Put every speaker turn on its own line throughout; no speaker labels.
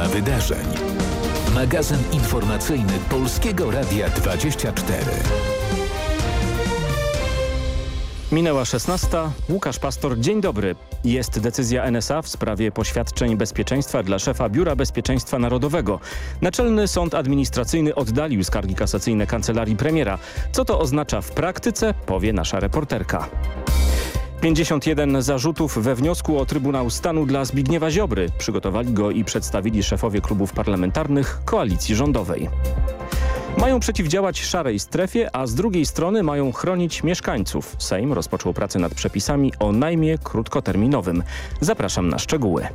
Suma wydarzeń. Magazyn informacyjny Polskiego Radia 24.
Minęła 16. Łukasz Pastor, dzień dobry. Jest decyzja NSA w sprawie poświadczeń bezpieczeństwa dla szefa Biura Bezpieczeństwa Narodowego. Naczelny Sąd Administracyjny oddalił skargi kasacyjne kancelarii premiera. Co to oznacza w praktyce, powie nasza reporterka. 51 zarzutów we wniosku o Trybunał Stanu dla Zbigniewa Ziobry. Przygotowali go i przedstawili szefowie klubów parlamentarnych koalicji rządowej. Mają przeciwdziałać szarej strefie, a z drugiej strony mają chronić mieszkańców. Sejm rozpoczął pracę nad przepisami o najmie krótkoterminowym. Zapraszam na szczegóły.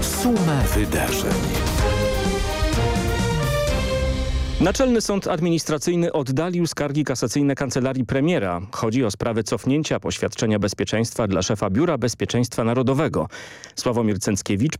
Suma wydarzeń.
Naczelny Sąd Administracyjny oddalił skargi kasacyjne kancelarii premiera. Chodzi o sprawę cofnięcia poświadczenia bezpieczeństwa dla szefa Biura Bezpieczeństwa Narodowego. Sławomir Cęckiewicz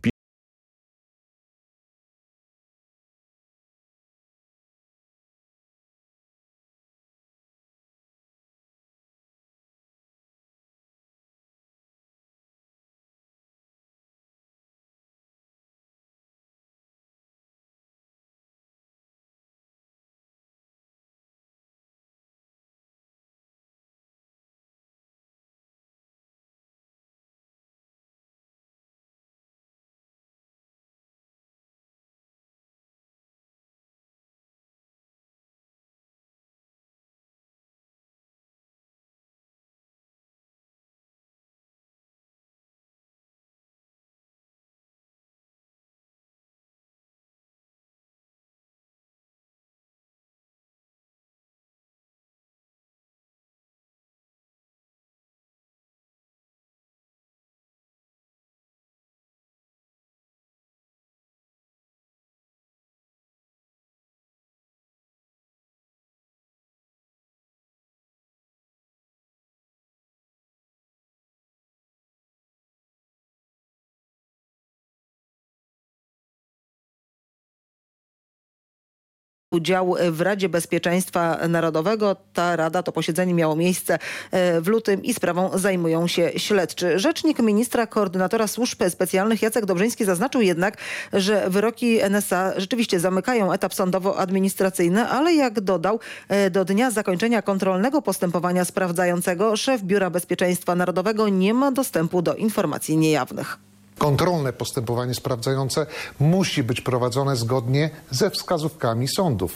udział w Radzie Bezpieczeństwa Narodowego. Ta rada, to posiedzenie miało miejsce e, w lutym i sprawą zajmują się śledczy. Rzecznik ministra koordynatora służb specjalnych Jacek Dobrzyński zaznaczył jednak, że wyroki NSA rzeczywiście zamykają etap sądowo-administracyjny, ale jak dodał, e, do dnia zakończenia kontrolnego postępowania sprawdzającego szef Biura Bezpieczeństwa Narodowego nie ma dostępu do informacji niejawnych.
Kontrolne postępowanie sprawdzające musi być prowadzone zgodnie ze wskazówkami sądów.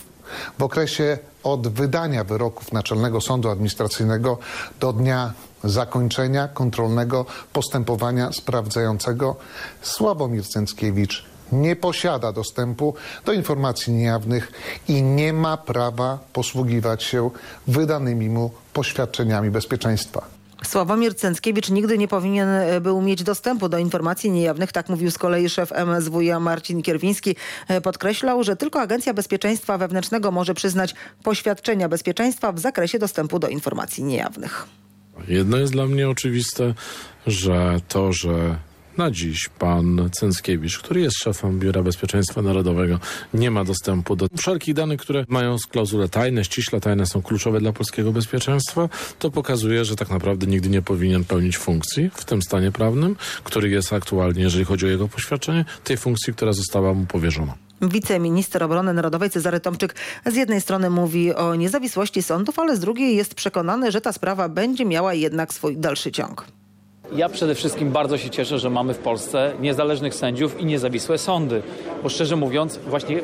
W okresie od wydania wyroków Naczelnego Sądu Administracyjnego do dnia zakończenia kontrolnego postępowania sprawdzającego Sławomir Cęckiewicz nie posiada dostępu do informacji niejawnych i nie ma prawa posługiwać się wydanymi mu poświadczeniami bezpieczeństwa.
Sławomir Cęckiewicz nigdy nie powinien e, był mieć dostępu do informacji niejawnych, tak mówił z kolei szef MSWiA Marcin Kierwiński. E, podkreślał, że tylko Agencja Bezpieczeństwa Wewnętrznego może przyznać poświadczenia bezpieczeństwa w zakresie dostępu do informacji niejawnych.
Jedno jest dla mnie oczywiste, że to, że na dziś pan Cęckiewicz, który jest szefem Biura Bezpieczeństwa Narodowego, nie ma dostępu do wszelkich danych, które mają klauzule tajne, ściśle tajne, są kluczowe dla polskiego bezpieczeństwa, to pokazuje, że tak naprawdę nigdy nie powinien pełnić funkcji w tym stanie prawnym, który jest aktualnie, jeżeli chodzi o jego poświadczenie, tej funkcji, która została mu powierzona.
Wiceminister Obrony Narodowej Cezary Tomczyk z jednej strony mówi o niezawisłości sądów, ale z drugiej jest przekonany, że ta sprawa będzie miała jednak swój dalszy ciąg.
Ja przede wszystkim bardzo się cieszę, że mamy w Polsce niezależnych sędziów i niezawisłe sądy. Bo szczerze mówiąc, właśnie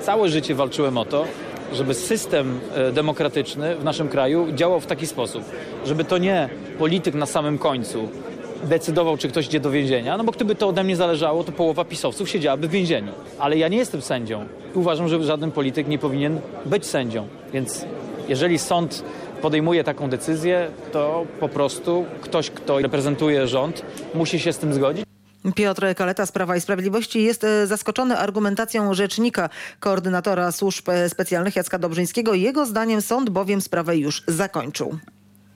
całe życie walczyłem o to, żeby system e, demokratyczny w naszym kraju działał w taki sposób, żeby to nie polityk na samym końcu decydował, czy ktoś idzie do więzienia, no bo gdyby to ode mnie zależało, to połowa pisowców siedziałaby w więzieniu. Ale ja nie jestem sędzią i uważam, że żaden polityk nie powinien być sędzią. Więc jeżeli sąd podejmuje taką decyzję, to po prostu ktoś, kto reprezentuje rząd, musi się z tym zgodzić.
Piotr Kaleta z Prawa i Sprawiedliwości jest e, zaskoczony argumentacją rzecznika koordynatora służb e, specjalnych Jacka Dobrzyńskiego. Jego zdaniem sąd bowiem sprawę już zakończył.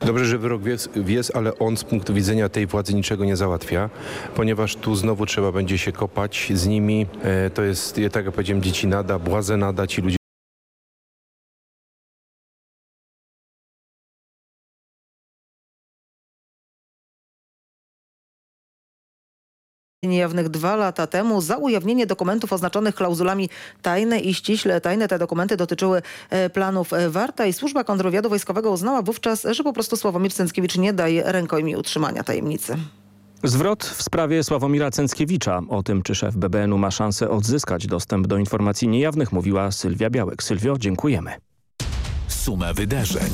Dobrze, że wyrok jest, ale on z punktu widzenia tej władzy niczego nie załatwia, ponieważ tu znowu trzeba będzie się kopać z nimi. E, to jest, tak jak powiedziałem, dzieci nada, błaze nada, ci ludzie
niejawnych dwa lata temu za ujawnienie dokumentów oznaczonych klauzulami tajne i ściśle tajne. Te dokumenty dotyczyły e, planów e, Warta i Służba Kontrwywiadu Wojskowego uznała wówczas, że po prostu Sławomir Cęckiewicz nie daje rękojmi utrzymania tajemnicy.
Zwrot w sprawie Sławomira Cęckiewicza. O tym, czy szef BBN-u ma szansę odzyskać dostęp do informacji niejawnych, mówiła Sylwia Białek. Sylwio, dziękujemy.
Suma wydarzeń.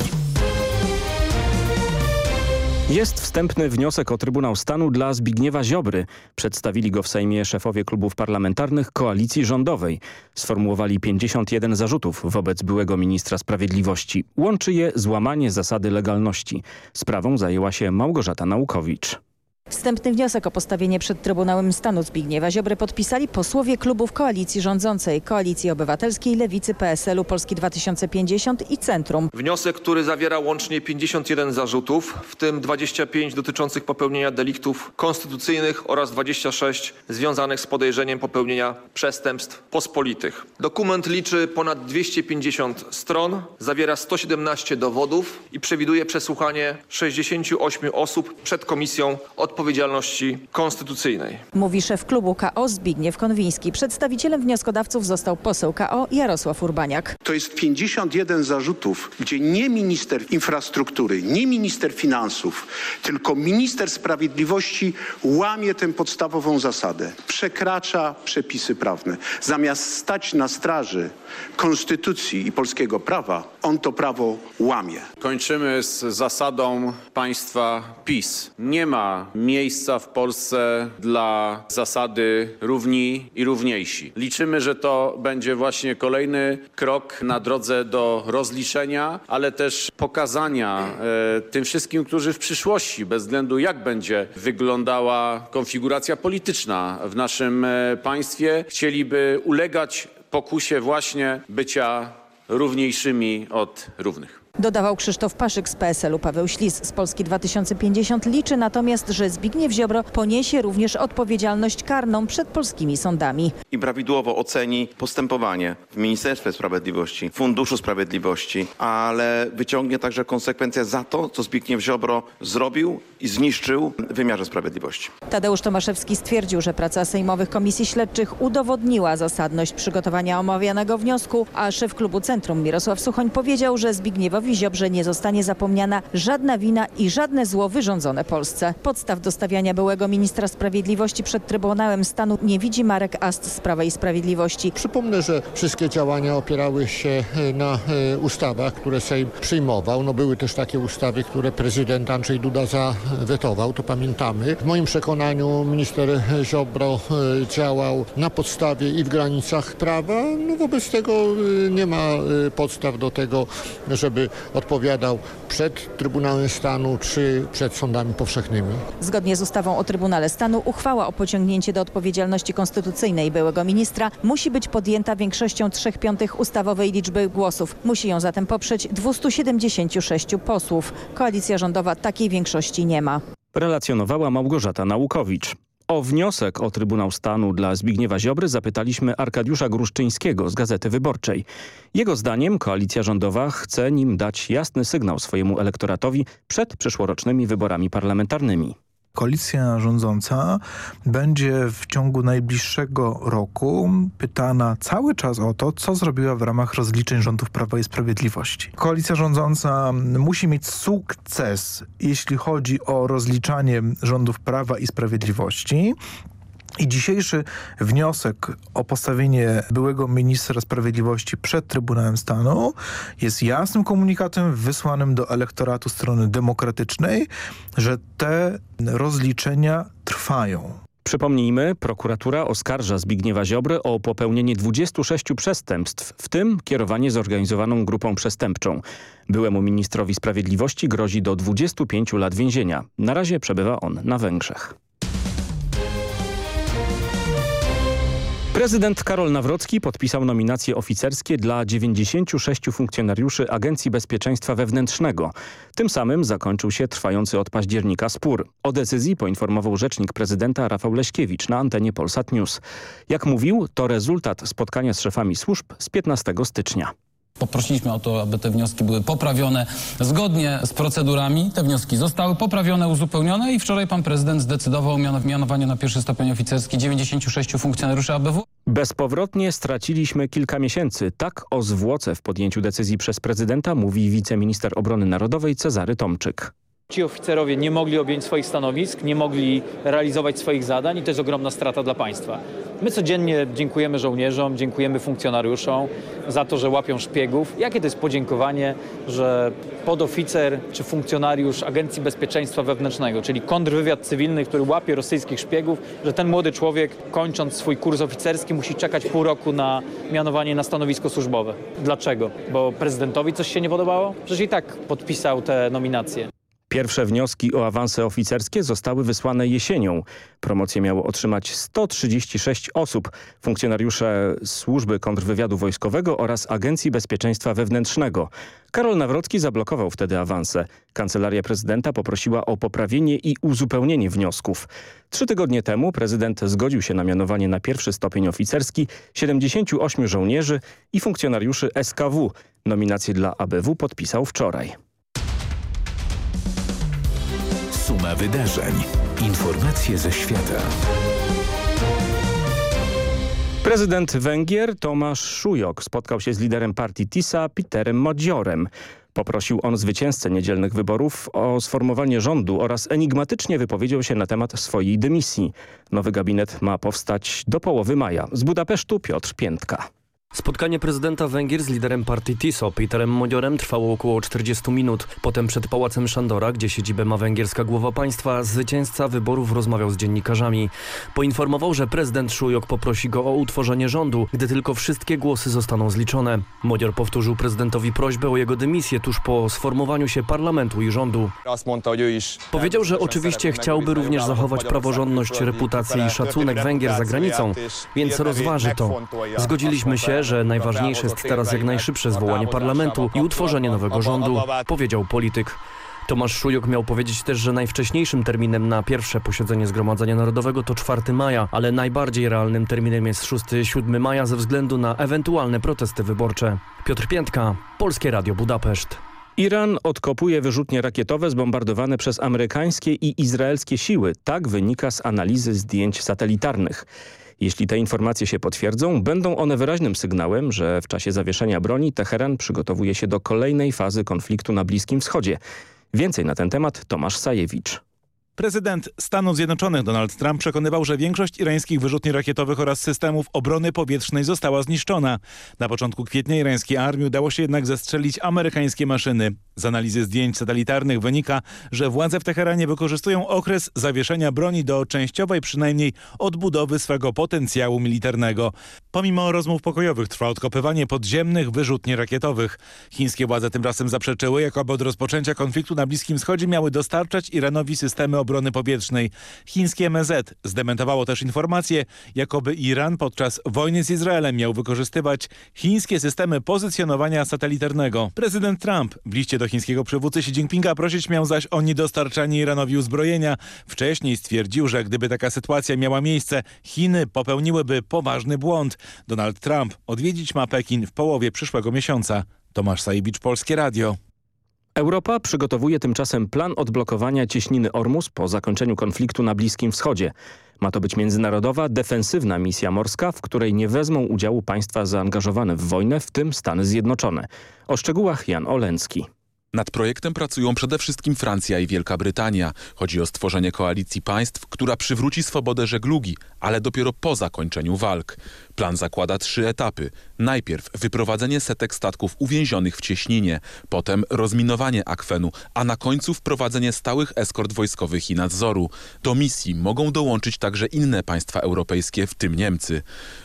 Jest wstępny wniosek o Trybunał Stanu dla Zbigniewa Ziobry. Przedstawili go w Sejmie szefowie klubów parlamentarnych koalicji rządowej. Sformułowali 51 zarzutów wobec byłego ministra sprawiedliwości. Łączy je złamanie zasady legalności. Sprawą zajęła się Małgorzata Naukowicz.
Wstępny wniosek o postawienie przed Trybunałem Stanu Zbigniewa Ziobry podpisali posłowie klubów koalicji rządzącej, Koalicji Obywatelskiej, Lewicy, PSL-u, Polski 2050 i Centrum.
Wniosek, który zawiera łącznie 51 zarzutów, w tym 25 dotyczących popełnienia deliktów konstytucyjnych oraz 26 związanych z podejrzeniem popełnienia przestępstw pospolitych. Dokument liczy ponad 250 stron, zawiera 117 dowodów i przewiduje przesłuchanie 68 osób przed Komisją Odpowiedzialności Konstytucyjnej.
Mówi szef klubu KO Zbigniew Konwiński. Przedstawicielem wnioskodawców został poseł KO Jarosław Urbaniak.
To jest 51 zarzutów, gdzie nie minister infrastruktury, nie minister finansów, tylko minister sprawiedliwości łamie tę podstawową zasadę. Przekracza przepisy prawne. Zamiast stać na straży konstytucji i polskiego prawa, on to prawo łamie.
Kończymy z zasadą państwa PiS. Nie ma miejsca w Polsce dla zasady równi i równiejsi. Liczymy, że to będzie właśnie kolejny krok na drodze do rozliczenia, ale też pokazania e, tym wszystkim, którzy w przyszłości, bez względu jak będzie wyglądała konfiguracja polityczna w naszym e, państwie, chcieliby ulegać pokusie właśnie bycia równiejszymi od równych.
Dodawał Krzysztof Paszyk z PSL-u. Paweł Ślis z Polski 2050 liczy natomiast, że Zbigniew Ziobro poniesie również odpowiedzialność karną przed polskimi sądami.
i prawidłowo oceni postępowanie w Ministerstwie Sprawiedliwości, Funduszu Sprawiedliwości, ale wyciągnie także konsekwencje za to, co Zbigniew Ziobro zrobił i zniszczył w wymiarze sprawiedliwości.
Tadeusz Tomaszewski stwierdził, że praca sejmowych komisji śledczych udowodniła zasadność przygotowania omawianego wniosku, a szef klubu Centrum Mirosław Suchoń powiedział, że Zbigniewowi Ziobrze nie zostanie zapomniana żadna wina i żadne zło wyrządzone Polsce. Podstaw do stawiania byłego ministra sprawiedliwości przed Trybunałem Stanu nie widzi Marek Ast z Prawa i Sprawiedliwości.
Przypomnę, że wszystkie działania opierały się e, na e, ustawach, które Sejm przyjmował. No były też takie ustawy, które prezydent Andrzej Duda zawetował, to pamiętamy. W moim przekonaniu minister Ziobro e, działał na podstawie i w granicach prawa. No wobec tego nie ma podstaw do tego, żeby odpowiadał przed Trybunałem Stanu czy przed sądami powszechnymi.
Zgodnie z ustawą o Trybunale Stanu uchwała o pociągnięcie do odpowiedzialności konstytucyjnej byłego ministra musi być podjęta większością 3 piątych ustawowej liczby głosów. Musi ją zatem poprzeć 276 posłów. Koalicja rządowa takiej większości nie ma.
Relacjonowała Małgorzata Naukowicz. O wniosek o Trybunał Stanu dla Zbigniewa Ziobry zapytaliśmy Arkadiusza Gruszczyńskiego z Gazety Wyborczej. Jego zdaniem koalicja rządowa chce nim dać jasny sygnał swojemu elektoratowi przed przyszłorocznymi wyborami parlamentarnymi.
Koalicja rządząca będzie w ciągu najbliższego roku pytana cały czas o to, co zrobiła w ramach rozliczeń rządów Prawa i Sprawiedliwości. Koalicja rządząca musi mieć sukces, jeśli chodzi o rozliczanie rządów Prawa i Sprawiedliwości. I dzisiejszy wniosek o postawienie byłego ministra sprawiedliwości przed Trybunałem Stanu jest jasnym komunikatem wysłanym do elektoratu strony demokratycznej, że te rozliczenia trwają.
Przypomnijmy, prokuratura oskarża Zbigniewa Ziobry o popełnienie 26 przestępstw, w tym kierowanie zorganizowaną grupą przestępczą. Byłemu ministrowi sprawiedliwości grozi do 25 lat więzienia. Na razie przebywa on na Węgrzech. Prezydent Karol Nawrocki podpisał nominacje oficerskie dla 96 funkcjonariuszy Agencji Bezpieczeństwa Wewnętrznego. Tym samym zakończył się trwający od października spór. O decyzji poinformował rzecznik prezydenta Rafał Leśkiewicz na antenie Polsat News. Jak mówił, to rezultat spotkania z szefami służb z 15 stycznia.
Poprosiliśmy o to, aby te wnioski były poprawione zgodnie z procedurami. Te wnioski zostały poprawione, uzupełnione i wczoraj pan prezydent zdecydował o mianowaniu na pierwszy stopień oficerski 96 funkcjonariuszy ABW.
Bezpowrotnie straciliśmy kilka miesięcy. Tak o zwłoce w podjęciu decyzji przez prezydenta mówi wiceminister obrony narodowej Cezary Tomczyk.
Ci oficerowie nie mogli objąć swoich stanowisk, nie mogli realizować swoich zadań i to jest ogromna strata dla państwa. My codziennie dziękujemy żołnierzom, dziękujemy funkcjonariuszom za to, że łapią szpiegów. Jakie to jest podziękowanie, że podoficer czy funkcjonariusz Agencji Bezpieczeństwa Wewnętrznego, czyli kontrwywiad cywilny, który łapie rosyjskich szpiegów, że ten młody człowiek kończąc swój kurs oficerski musi czekać pół roku na mianowanie na stanowisko służbowe. Dlaczego? Bo prezydentowi coś się nie podobało? Przecież i tak podpisał te nominacje.
Pierwsze wnioski o awanse oficerskie zostały wysłane jesienią. Promocję miało otrzymać 136 osób, funkcjonariusze Służby Kontrwywiadu Wojskowego oraz Agencji Bezpieczeństwa Wewnętrznego. Karol Nawrocki zablokował wtedy awanse. Kancelaria prezydenta poprosiła o poprawienie i uzupełnienie wniosków. Trzy tygodnie temu prezydent zgodził się na mianowanie na pierwszy stopień oficerski 78 żołnierzy i funkcjonariuszy SKW. Nominację dla ABW podpisał wczoraj.
Suma wydarzeń. Informacje ze świata.
Prezydent Węgier Tomasz Szujok spotkał się z liderem partii TISA Peterem Modziorem. Poprosił on zwycięzcę niedzielnych wyborów o sformowanie rządu oraz enigmatycznie wypowiedział się na temat swojej dymisji. Nowy gabinet ma powstać do połowy maja. Z Budapesztu Piotr Piętka.
Spotkanie prezydenta Węgier z liderem partii TISO, Peterem Modiorem, trwało około 40 minut. Potem przed pałacem Szandora, gdzie siedzibę ma węgierska głowa państwa, zwycięzca wyborów rozmawiał z dziennikarzami. Poinformował, że prezydent Szujok poprosi go o utworzenie rządu, gdy tylko wszystkie głosy zostaną zliczone. Modior powtórzył prezydentowi prośbę o jego dymisję tuż po sformowaniu się parlamentu i rządu. Powiedział, że oczywiście chciałby również zachować praworządność, reputację i szacunek Węgier za granicą, więc rozważy to. Zgodziliśmy się, że najważniejsze jest teraz jak najszybsze zwołanie parlamentu i utworzenie nowego rządu, powiedział polityk. Tomasz Szujok miał powiedzieć też, że najwcześniejszym terminem na pierwsze posiedzenie Zgromadzenia Narodowego to 4 maja, ale najbardziej realnym terminem jest 6-7 maja ze względu na ewentualne protesty wyborcze. Piotr Piętka, Polskie Radio Budapeszt.
Iran odkopuje wyrzutnie rakietowe zbombardowane przez amerykańskie i izraelskie siły. Tak wynika z analizy zdjęć satelitarnych. Jeśli te informacje się potwierdzą, będą one wyraźnym sygnałem, że w czasie zawieszenia broni Teheran przygotowuje się do kolejnej fazy konfliktu na Bliskim Wschodzie. Więcej na ten temat Tomasz Sajewicz.
Prezydent Stanów Zjednoczonych Donald Trump przekonywał, że większość irańskich wyrzutni rakietowych oraz systemów obrony powietrznej została zniszczona. Na początku kwietnia irańskiej armii udało się jednak zestrzelić amerykańskie maszyny. Z analizy zdjęć satelitarnych wynika, że władze w Teheranie wykorzystują okres zawieszenia broni do częściowej przynajmniej odbudowy swego potencjału militarnego. Pomimo rozmów pokojowych trwa odkopywanie podziemnych wyrzutni rakietowych. Chińskie władze tymczasem zaprzeczyły, jakoby od rozpoczęcia konfliktu na Bliskim Wschodzie miały dostarczać Iranowi systemy obrony powietrznej. Chińskie MZ zdementowało też informację, jakoby Iran podczas wojny z Izraelem miał wykorzystywać chińskie systemy pozycjonowania satelitarnego. Prezydent Trump w liście do chińskiego przywódcy Xi Jinpinga prosić miał zaś o niedostarczanie Iranowi uzbrojenia. Wcześniej stwierdził, że gdyby taka sytuacja miała miejsce, Chiny popełniłyby poważny błąd. Donald Trump odwiedzić ma Pekin w połowie przyszłego miesiąca. Tomasz Sajewicz, Polskie Radio.
Europa przygotowuje tymczasem plan odblokowania cieśniny Ormus po zakończeniu konfliktu na Bliskim Wschodzie. Ma to być międzynarodowa, defensywna misja morska, w której nie wezmą udziału państwa zaangażowane w wojnę, w tym Stany Zjednoczone. O szczegółach Jan Oleński.
Nad projektem pracują przede wszystkim Francja i Wielka Brytania. Chodzi o stworzenie koalicji państw, która przywróci swobodę żeglugi, ale dopiero po zakończeniu walk. Plan zakłada trzy etapy. Najpierw wyprowadzenie setek statków uwięzionych w cieśninie, potem rozminowanie akwenu, a na końcu wprowadzenie stałych eskort wojskowych i nadzoru. Do misji mogą dołączyć także inne państwa europejskie, w tym Niemcy.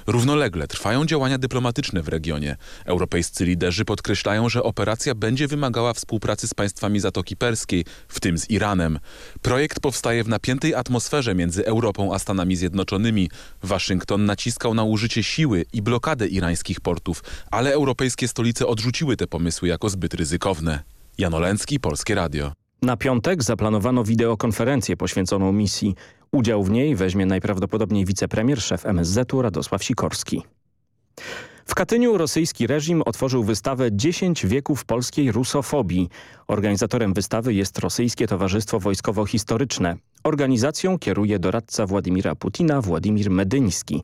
Równolegle trwają działania dyplomatyczne w regionie. Europejscy liderzy podkreślają, że operacja będzie wymagała współpracy z państwami Zatoki Perskiej, w tym z Iranem. Projekt powstaje w napiętej atmosferze między Europą a Stanami Zjednoczonymi. Waszyngton naciskał na użycie siły i blokadę irańskich portów, ale europejskie stolice odrzuciły te pomysły jako zbyt ryzykowne. Jan Oleński, Polskie Radio.
Na piątek zaplanowano wideokonferencję poświęconą misji. Udział w niej weźmie najprawdopodobniej wicepremier, szef MSZ-u Radosław Sikorski. W Katyniu rosyjski reżim otworzył wystawę 10 wieków polskiej rusofobii. Organizatorem wystawy jest Rosyjskie Towarzystwo Wojskowo-Historyczne. Organizacją kieruje doradca Władimira Putina Władimir Medyński.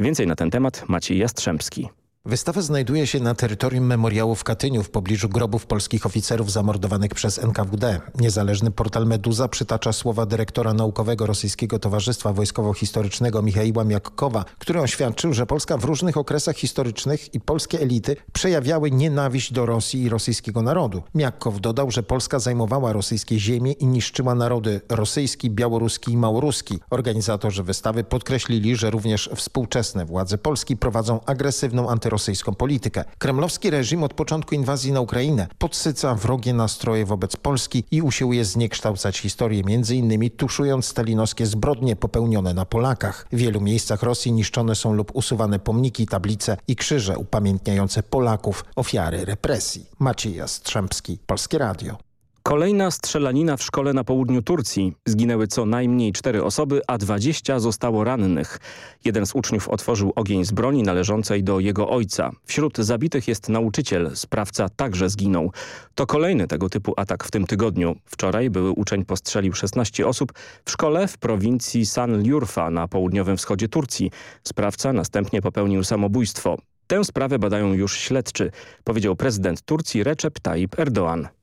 Więcej na ten temat Maciej Jastrzębski.
Wystawa znajduje się na terytorium memoriału w Katyniu w pobliżu grobów polskich oficerów zamordowanych przez NKWD. Niezależny portal Meduza przytacza słowa dyrektora naukowego Rosyjskiego Towarzystwa Wojskowo-Historycznego Michaiła Miakkowa, który oświadczył, że Polska w różnych okresach historycznych i polskie elity przejawiały nienawiść do Rosji i rosyjskiego narodu. Miakkow dodał, że Polska zajmowała rosyjskie ziemie i niszczyła narody rosyjski, białoruski i małoruski. Organizatorzy wystawy podkreślili, że również współczesne władze Polski prowadzą agresywną antyrosyjską rosyjską politykę. Kremlowski reżim od początku inwazji na Ukrainę podsyca wrogie nastroje wobec Polski i usiłuje zniekształcać historię, między innymi tuszując stalinowskie zbrodnie popełnione na Polakach. W wielu miejscach Rosji niszczone są lub usuwane pomniki, tablice i krzyże upamiętniające Polaków, ofiary represji. Maciej Jastrzębski, Polskie Radio.
Kolejna strzelanina w szkole na południu Turcji. Zginęły co najmniej cztery osoby, a 20 zostało rannych. Jeden z uczniów otworzył ogień z broni należącej do jego ojca. Wśród zabitych jest nauczyciel. Sprawca także zginął. To kolejny tego typu atak w tym tygodniu. Wczoraj były uczeń postrzelił 16 osób w szkole w prowincji Sanliurfa na południowym wschodzie Turcji. Sprawca następnie popełnił samobójstwo. Tę sprawę badają już śledczy, powiedział prezydent Turcji Recep Tayyip Erdoğan.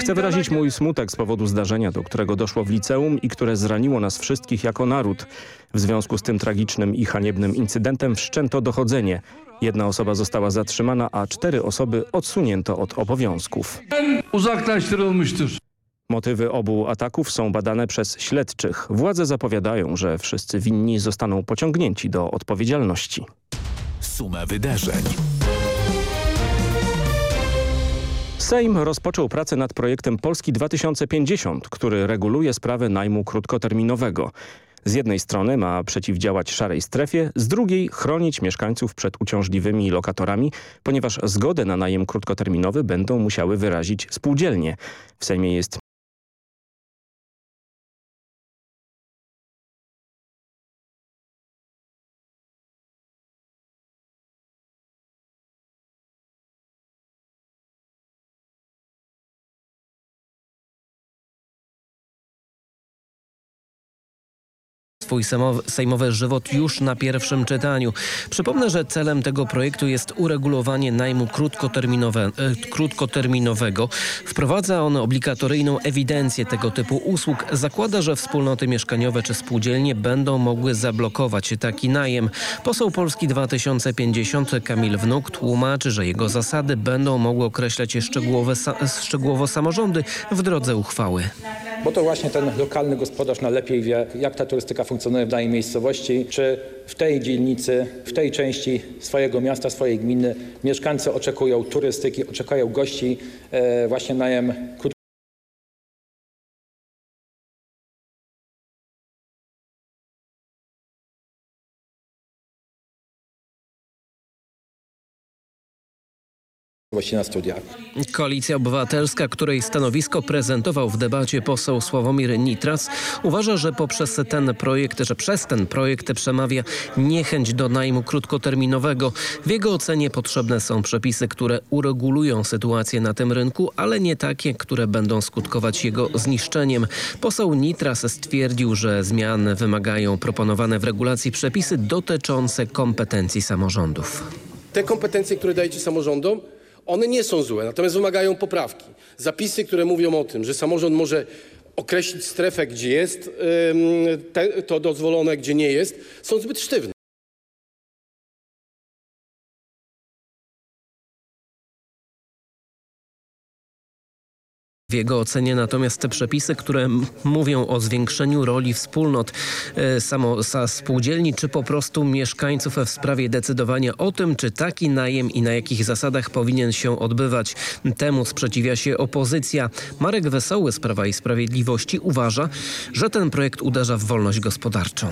Chcę wyrazić mój smutek z powodu zdarzenia, do którego doszło w liceum i które zraniło nas wszystkich jako naród. W związku z tym tragicznym i haniebnym incydentem wszczęto dochodzenie. Jedna osoba została zatrzymana, a cztery osoby odsunięto od obowiązków. Motywy obu ataków są badane przez śledczych. Władze zapowiadają, że wszyscy winni zostaną pociągnięci do odpowiedzialności.
Suma wydarzeń.
Sejm rozpoczął pracę nad projektem Polski 2050, który reguluje sprawę najmu krótkoterminowego. Z jednej strony ma przeciwdziałać szarej strefie, z drugiej chronić mieszkańców przed uciążliwymi lokatorami, ponieważ zgodę na najem krótkoterminowy będą musiały wyrazić spółdzielnie. W Sejmie jest
swój sejmowy żywot już na pierwszym czytaniu. Przypomnę, że celem tego projektu jest uregulowanie najmu krótkoterminowe, e, krótkoterminowego. Wprowadza on obligatoryjną ewidencję tego typu usług. Zakłada, że wspólnoty mieszkaniowe czy spółdzielnie będą mogły zablokować taki najem. Poseł Polski 2050 Kamil Wnuk tłumaczy, że jego zasady będą mogły określać szczegółowe, szczegółowo samorządy w drodze uchwały.
Bo to właśnie ten lokalny gospodarz najlepiej wie, jak ta turystyka funkcjonuje w danej miejscowości, czy w tej dzielnicy, w tej części swojego miasta, swojej gminy mieszkańcy oczekują turystyki, oczekują gości, e, właśnie najem na studiach.
Koalicja Obywatelska, której stanowisko prezentował w debacie poseł Sławomir Nitras, uważa, że poprzez ten projekt, że przez ten projekt przemawia niechęć do najmu krótkoterminowego. W jego ocenie potrzebne są przepisy, które uregulują sytuację na tym rynku, ale nie takie, które będą skutkować jego zniszczeniem. Poseł Nitras stwierdził, że zmiany wymagają proponowane w regulacji przepisy dotyczące kompetencji samorządów.
Te kompetencje, które dajecie samorządom, one nie są złe, natomiast wymagają poprawki. Zapisy, które mówią o tym, że samorząd może określić strefę, gdzie jest to dozwolone, gdzie nie jest, są zbyt sztywne.
W jego ocenie natomiast te przepisy, które mówią o zwiększeniu roli wspólnot e, samo, spółdzielni, czy po prostu mieszkańców w sprawie decydowania o tym, czy taki najem i na jakich zasadach powinien się odbywać. Temu sprzeciwia się opozycja. Marek Wesoły z Prawa i Sprawiedliwości uważa, że ten projekt uderza w wolność gospodarczą.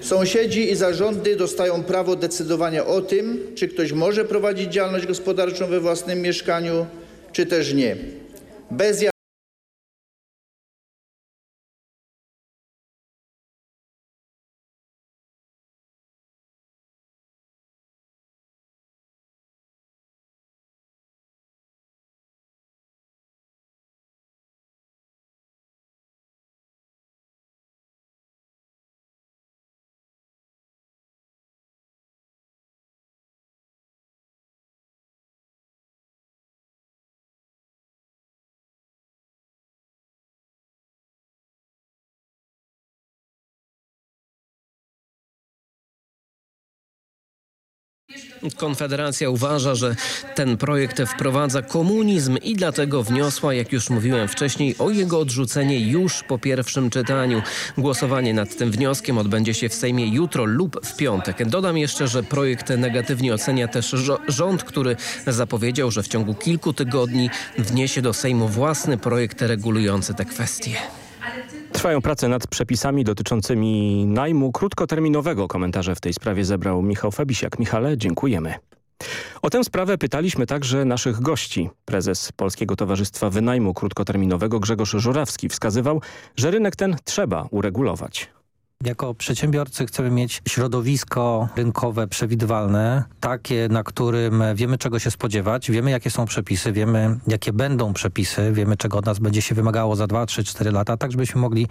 Sąsiedzi i zarządy dostają prawo decydowania o tym, czy ktoś może prowadzić działalność gospodarczą we własnym mieszkaniu, czy też nie. Bez
Konfederacja uważa, że ten projekt wprowadza komunizm i dlatego wniosła, jak już mówiłem wcześniej, o jego odrzucenie już po pierwszym czytaniu. Głosowanie nad tym wnioskiem odbędzie się w Sejmie jutro lub w piątek. Dodam jeszcze, że projekt negatywnie ocenia też rząd, który zapowiedział, że w ciągu kilku tygodni wniesie do Sejmu własny projekt regulujący te kwestie.
Trwają prace nad przepisami dotyczącymi najmu krótkoterminowego. Komentarze w tej sprawie zebrał Michał Fabisiak. Michale, dziękujemy. O tę sprawę pytaliśmy także naszych gości. Prezes Polskiego Towarzystwa Wynajmu Krótkoterminowego Grzegorz Żurawski wskazywał, że rynek ten trzeba uregulować.
Jako przedsiębiorcy chcemy mieć środowisko rynkowe przewidywalne, takie, na którym wiemy czego się spodziewać, wiemy jakie są przepisy, wiemy jakie będą przepisy, wiemy czego od nas będzie się wymagało za 2, 3, 4 lata, tak żebyśmy mogli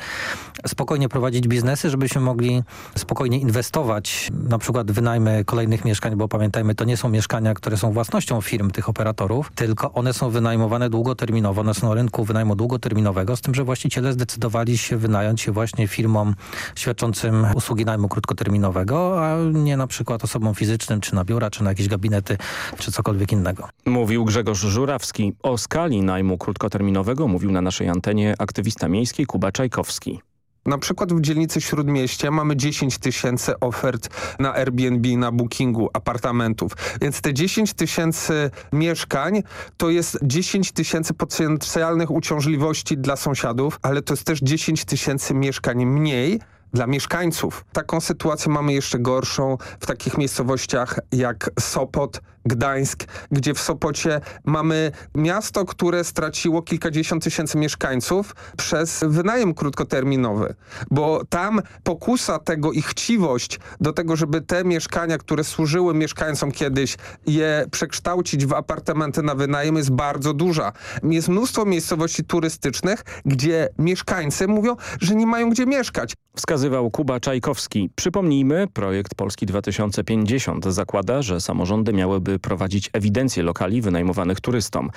spokojnie prowadzić biznesy, żebyśmy mogli spokojnie inwestować, na przykład wynajmy kolejnych mieszkań, bo pamiętajmy, to nie są mieszkania, które są własnością firm tych operatorów, tylko one są wynajmowane długoterminowo, one są na rynku wynajmu długoterminowego, z tym, że właściciele zdecydowali się wynająć się właśnie firmom świadczącym świadczącym usługi najmu krótkoterminowego, a nie na przykład osobom fizycznym, czy na biura, czy na jakieś gabinety, czy cokolwiek innego.
Mówił Grzegorz Żurawski. O skali najmu krótkoterminowego mówił na naszej antenie aktywista miejski Kuba Czajkowski.
Na przykład w dzielnicy Śródmieście mamy 10 tysięcy ofert na Airbnb, na bookingu apartamentów. Więc te 10 tysięcy mieszkań to jest 10 tysięcy potencjalnych uciążliwości dla sąsiadów, ale to jest też 10 tysięcy mieszkań mniej, dla mieszkańców. Taką sytuację mamy jeszcze gorszą w takich miejscowościach jak Sopot, Gdańsk, gdzie w Sopocie mamy miasto, które straciło kilkadziesiąt tysięcy mieszkańców przez wynajem krótkoterminowy, bo tam pokusa tego i chciwość do tego, żeby te mieszkania, które służyły mieszkańcom kiedyś, je przekształcić w apartamenty na wynajem jest bardzo duża. Jest mnóstwo miejscowości turystycznych, gdzie mieszkańcy mówią, że nie mają gdzie mieszkać.
Wskazywał Kuba Czajkowski. Przypomnijmy, projekt Polski 2050 zakłada, że samorządy miałyby prowadzić ewidencję lokali wynajmowanych turystom.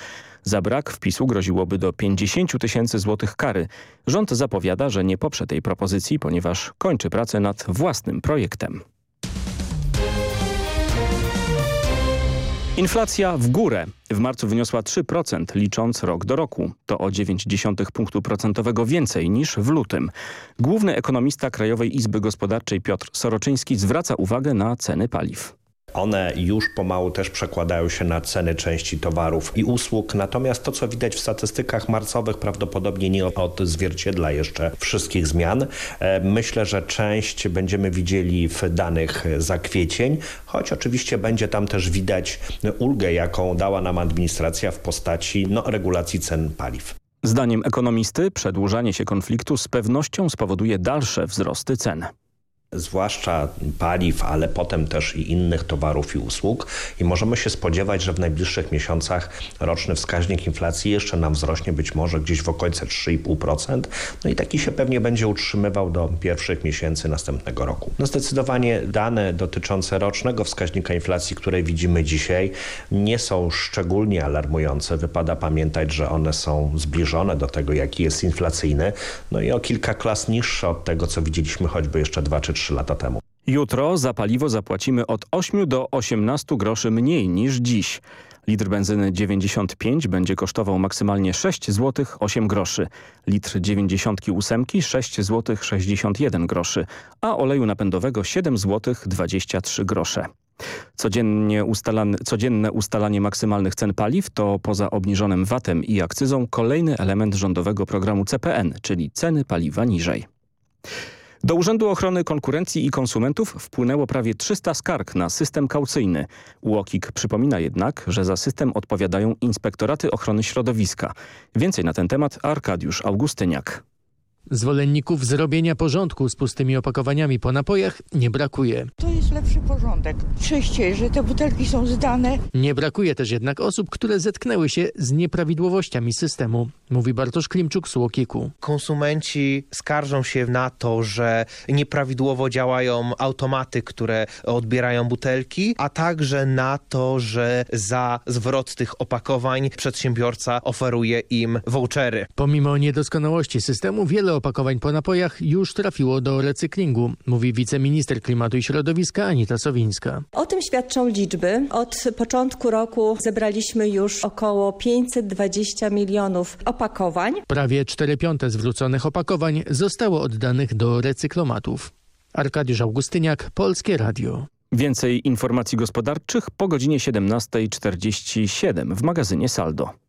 Za brak wpisu groziłoby do 50 tysięcy złotych kary. Rząd zapowiada, że nie poprze tej propozycji, ponieważ kończy pracę nad własnym projektem. Inflacja w górę. W marcu wyniosła 3%, licząc rok do roku. To o 0,9 punktu procentowego więcej niż w lutym. Główny ekonomista Krajowej Izby Gospodarczej Piotr Soroczyński zwraca uwagę na ceny paliw.
One już pomału też przekładają się na ceny części towarów i usług, natomiast to co widać w statystykach marcowych prawdopodobnie nie odzwierciedla jeszcze wszystkich zmian. E, myślę, że część będziemy widzieli w danych za kwiecień, choć oczywiście będzie tam też widać ulgę, jaką dała nam administracja w postaci no, regulacji cen paliw.
Zdaniem ekonomisty przedłużanie się konfliktu z pewnością spowoduje dalsze wzrosty cen
zwłaszcza paliw, ale potem też i innych towarów i usług i możemy się spodziewać, że w najbliższych miesiącach roczny wskaźnik inflacji jeszcze nam wzrośnie być może gdzieś w okolice 3,5%. No i taki się pewnie będzie utrzymywał do pierwszych miesięcy następnego roku. No zdecydowanie dane dotyczące rocznego wskaźnika inflacji, które widzimy dzisiaj nie są szczególnie alarmujące. Wypada pamiętać, że one są zbliżone do tego, jaki jest inflacyjny, no i o kilka klas niższe od tego, co widzieliśmy choćby jeszcze 2 czy 3 lata temu.
Jutro za paliwo zapłacimy od 8 do 18 groszy mniej niż dziś. Litr benzyny 95 będzie kosztował maksymalnie 6 zł 8 groszy, litr 98 6 zł 61 groszy, a oleju napędowego 7 zł 23 grosze. Codziennie codzienne ustalanie maksymalnych cen paliw to poza obniżonym VAT-em i akcyzą kolejny element rządowego programu CPN, czyli ceny paliwa niżej. Do Urzędu Ochrony Konkurencji i Konsumentów wpłynęło prawie 300 skarg na system kaucyjny. UOKiK przypomina jednak, że za system odpowiadają inspektoraty ochrony środowiska. Więcej na ten temat Arkadiusz Augustyniak.
Zwolenników zrobienia porządku z pustymi opakowaniami po napojach nie brakuje.
To jest lepszy porządek. Czyściej, że te butelki są zdane.
Nie brakuje też jednak osób, które zetknęły się z nieprawidłowościami systemu, mówi Bartosz Klimczuk z Łokiku.
Konsumenci skarżą się na to, że nieprawidłowo działają automaty, które odbierają butelki, a także na to, że za zwrot tych opakowań przedsiębiorca oferuje im vouchery.
Pomimo niedoskonałości systemu wiele opakowań po napojach już trafiło do recyklingu, mówi wiceminister klimatu i środowiska Anita Sowińska.
O tym świadczą liczby. Od początku roku zebraliśmy już około 520 milionów opakowań.
Prawie 4 piąte zwróconych opakowań zostało oddanych do recyklomatów. Arkadiusz Augustyniak, Polskie Radio.
Więcej informacji gospodarczych po godzinie 17.47 w magazynie Saldo.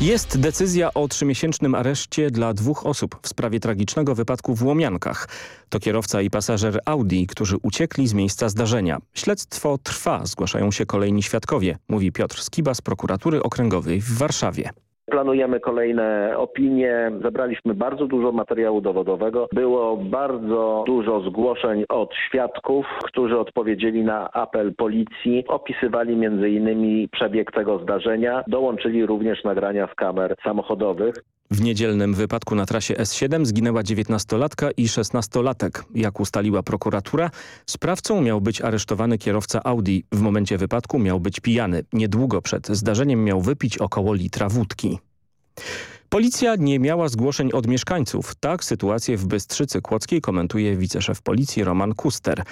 Jest decyzja o trzymiesięcznym areszcie dla dwóch osób w sprawie tragicznego wypadku w Łomiankach. To kierowca i pasażer Audi, którzy uciekli z miejsca zdarzenia. Śledztwo trwa, zgłaszają się kolejni świadkowie, mówi Piotr Skiba z prokuratury okręgowej w Warszawie.
Planujemy kolejne opinie. Zebraliśmy bardzo dużo materiału dowodowego. Było bardzo dużo zgłoszeń od świadków, którzy odpowiedzieli na apel policji. Opisywali innymi przebieg tego zdarzenia. Dołączyli również nagrania z kamer samochodowych.
W niedzielnym wypadku na trasie S7 zginęła 19-latka i 16-latek. Jak ustaliła prokuratura, sprawcą miał być aresztowany kierowca Audi. W momencie wypadku miał być pijany. Niedługo przed zdarzeniem miał wypić około litra wódki. Policja nie miała zgłoszeń od mieszkańców. Tak sytuację w Bystrzycy Kłodzkiej komentuje wiceszef policji Roman Kuster.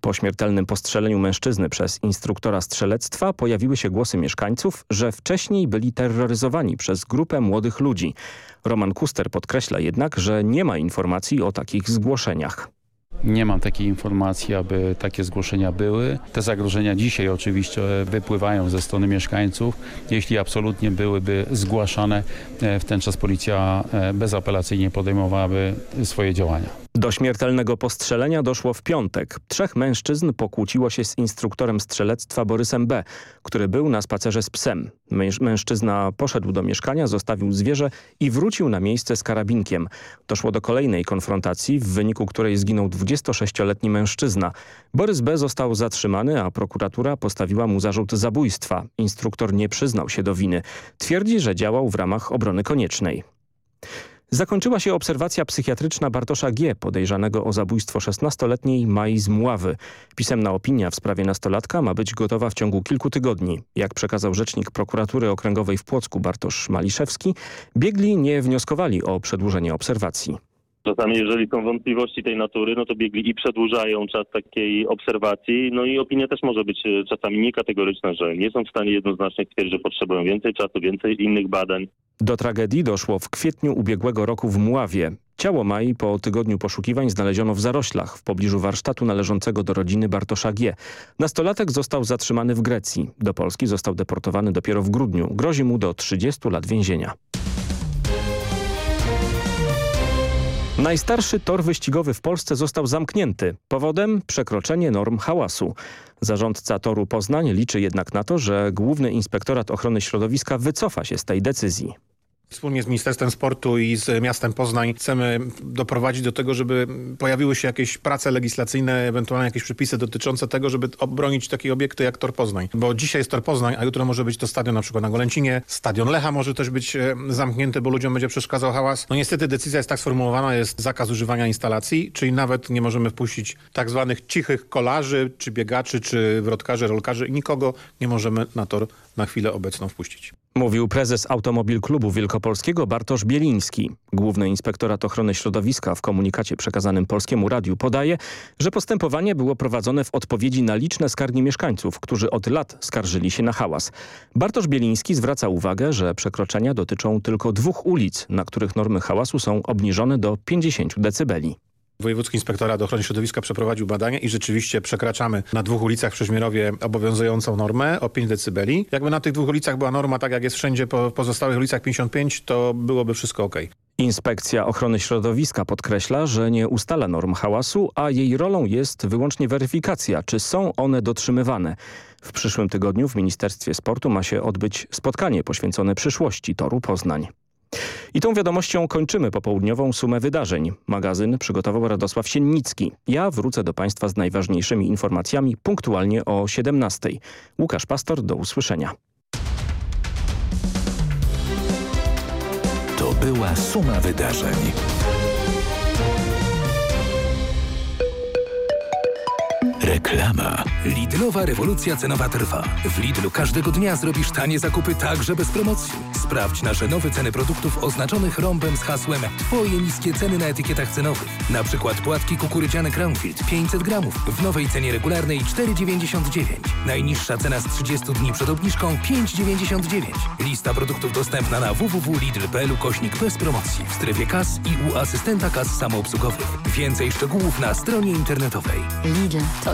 Po śmiertelnym postrzeleniu mężczyzny przez instruktora strzelectwa pojawiły się głosy mieszkańców, że wcześniej byli terroryzowani przez grupę młodych ludzi. Roman Kuster podkreśla jednak, że nie ma informacji o takich zgłoszeniach.
Nie mam takiej informacji, aby takie zgłoszenia były. Te zagrożenia dzisiaj oczywiście wypływają ze strony mieszkańców. Jeśli absolutnie byłyby zgłaszane, e, w ten czas policja e, bezapelacyjnie podejmowałaby swoje działania.
Do śmiertelnego postrzelenia doszło w piątek. Trzech mężczyzn pokłóciło się z instruktorem strzelectwa Borysem B., który był na spacerze z psem. Mężczyzna poszedł do mieszkania, zostawił zwierzę i wrócił na miejsce z karabinkiem. Doszło do kolejnej konfrontacji, w wyniku której zginął 26-letni mężczyzna. Borys B. został zatrzymany, a prokuratura postawiła mu zarzut zabójstwa. Instruktor nie przyznał się do winy. Twierdzi, że działał w ramach obrony koniecznej. Zakończyła się obserwacja psychiatryczna Bartosza G., podejrzanego o zabójstwo 16-letniej Mai z Mławy. Pisemna opinia w sprawie nastolatka ma być gotowa w ciągu kilku tygodni. Jak przekazał rzecznik prokuratury okręgowej w Płocku Bartosz Maliszewski, biegli nie wnioskowali o przedłużenie obserwacji.
Czasami, jeżeli są wątpliwości tej natury, no to biegli i przedłużają czas takiej obserwacji. No i opinia też może być e, czasami niekategoryczna, że nie są w stanie jednoznacznie stwierdzić, że potrzebują więcej czasu, więcej innych badań.
Do tragedii doszło w kwietniu ubiegłego roku w Mławie. Ciało Mai po tygodniu poszukiwań znaleziono w zaroślach w pobliżu warsztatu należącego do rodziny Bartosza G. Nastolatek został zatrzymany w Grecji. Do Polski został deportowany dopiero w grudniu. Grozi mu do 30 lat więzienia. Najstarszy tor wyścigowy w Polsce został zamknięty. Powodem przekroczenie norm hałasu. Zarządca toru Poznań liczy jednak na to, że Główny Inspektorat Ochrony Środowiska wycofa się z tej decyzji.
Wspólnie z Ministerstwem Sportu i z miastem Poznań chcemy doprowadzić do tego, żeby pojawiły się jakieś prace legislacyjne, ewentualnie jakieś przepisy dotyczące tego, żeby obronić takie obiekty jak Tor Poznań. Bo dzisiaj jest Tor Poznań, a jutro może być to stadion na przykład na Golęcinie. Stadion Lecha może też być e, zamknięty, bo ludziom będzie przeszkadzał hałas. No niestety decyzja jest tak sformułowana, jest zakaz używania instalacji, czyli nawet nie możemy wpuścić tak zwanych cichych kolarzy, czy biegaczy, czy wrotkarzy, rolkarzy nikogo nie możemy na tor na chwilę obecną wpuścić.
Mówił prezes Automobil Klubu Wielkopolskiego Bartosz Bieliński. Główny Inspektorat Ochrony Środowiska w komunikacie przekazanym Polskiemu Radiu podaje, że postępowanie było prowadzone w odpowiedzi na liczne skargi mieszkańców, którzy od lat skarżyli się na hałas. Bartosz Bieliński zwraca uwagę, że przekroczenia dotyczą tylko dwóch ulic, na których normy hałasu są obniżone do 50 decybeli.
Wojewódzki Inspektorat Ochrony Środowiska przeprowadził badania i rzeczywiście przekraczamy na dwóch ulicach w Przeźmierowie obowiązującą normę o 5 decybeli. Jakby na tych dwóch ulicach była norma tak jak jest wszędzie po pozostałych ulicach 55, to byłoby wszystko ok.
Inspekcja Ochrony Środowiska podkreśla, że nie ustala norm hałasu, a jej rolą jest wyłącznie weryfikacja, czy są one dotrzymywane. W przyszłym tygodniu w Ministerstwie Sportu ma się odbyć spotkanie poświęcone przyszłości toru Poznań. I tą wiadomością kończymy popołudniową sumę wydarzeń. Magazyn przygotował Radosław Siennicki. Ja wrócę do Państwa z najważniejszymi informacjami punktualnie o 17. Łukasz Pastor, do usłyszenia.
To była suma wydarzeń. Reklama. Lidlowa rewolucja cenowa trwa. W Lidlu każdego dnia zrobisz tanie zakupy także bez promocji. Sprawdź nasze nowe ceny produktów oznaczonych rąbem z hasłem Twoje niskie ceny na etykietach cenowych. Na przykład płatki kukurydziane Crownfield 500 gramów w nowej cenie regularnej 4,99. Najniższa cena z 30 dni przed obniżką 5,99. Lista produktów dostępna na www.lidl.pl kośnik bez promocji w strefie kas i u asystenta kas samoobsługowych. Więcej szczegółów na stronie internetowej.
Lidl, to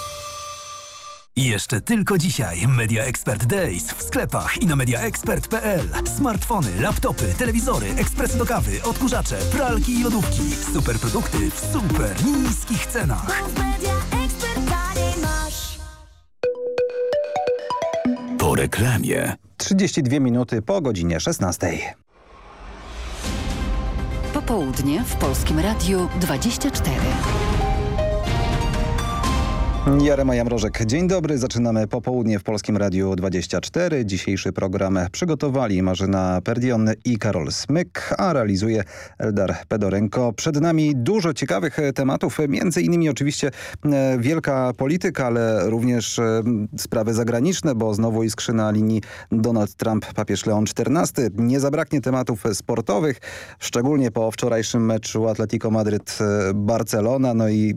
I jeszcze tylko dzisiaj Media Expert Days w sklepach i na mediaexpert.pl. Smartfony, laptopy, telewizory, ekspresy do kawy, odkurzacze, pralki i lodówki. Super produkty w super niskich cenach. Po reklamie.
32 minuty po godzinie 16.
Popołudnie w Polskim Radiu 24.
Jarema Jamrożek. Dzień dobry. Zaczynamy popołudnie w Polskim Radiu 24. Dzisiejszy program przygotowali Marzyna Perdion i Karol Smyk, a realizuje Eldar Pedorenko. Przed nami dużo ciekawych tematów, między innymi oczywiście e, wielka polityka, ale również e, sprawy zagraniczne, bo znowu iskrzy na linii Donald Trump, papież Leon XIV. Nie zabraknie tematów sportowych, szczególnie po wczorajszym meczu Atletico Madryt-Barcelona. No i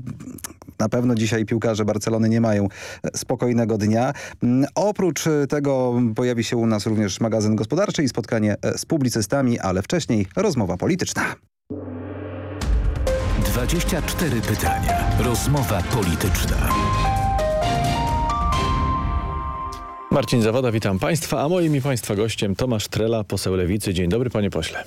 na pewno dzisiaj piłkarze Barcelony nie mają spokojnego dnia. Mm, Oprócz tego pojawi się u nas również magazyn gospodarczy i spotkanie e, z publicystami, ale wcześniej rozmowa polityczna.
24 pytania. Rozmowa polityczna.
Marcin Zawada, witam Państwa, a moim i Państwa gościem Tomasz Trela, poseł Lewicy. Dzień dobry Panie Pośle.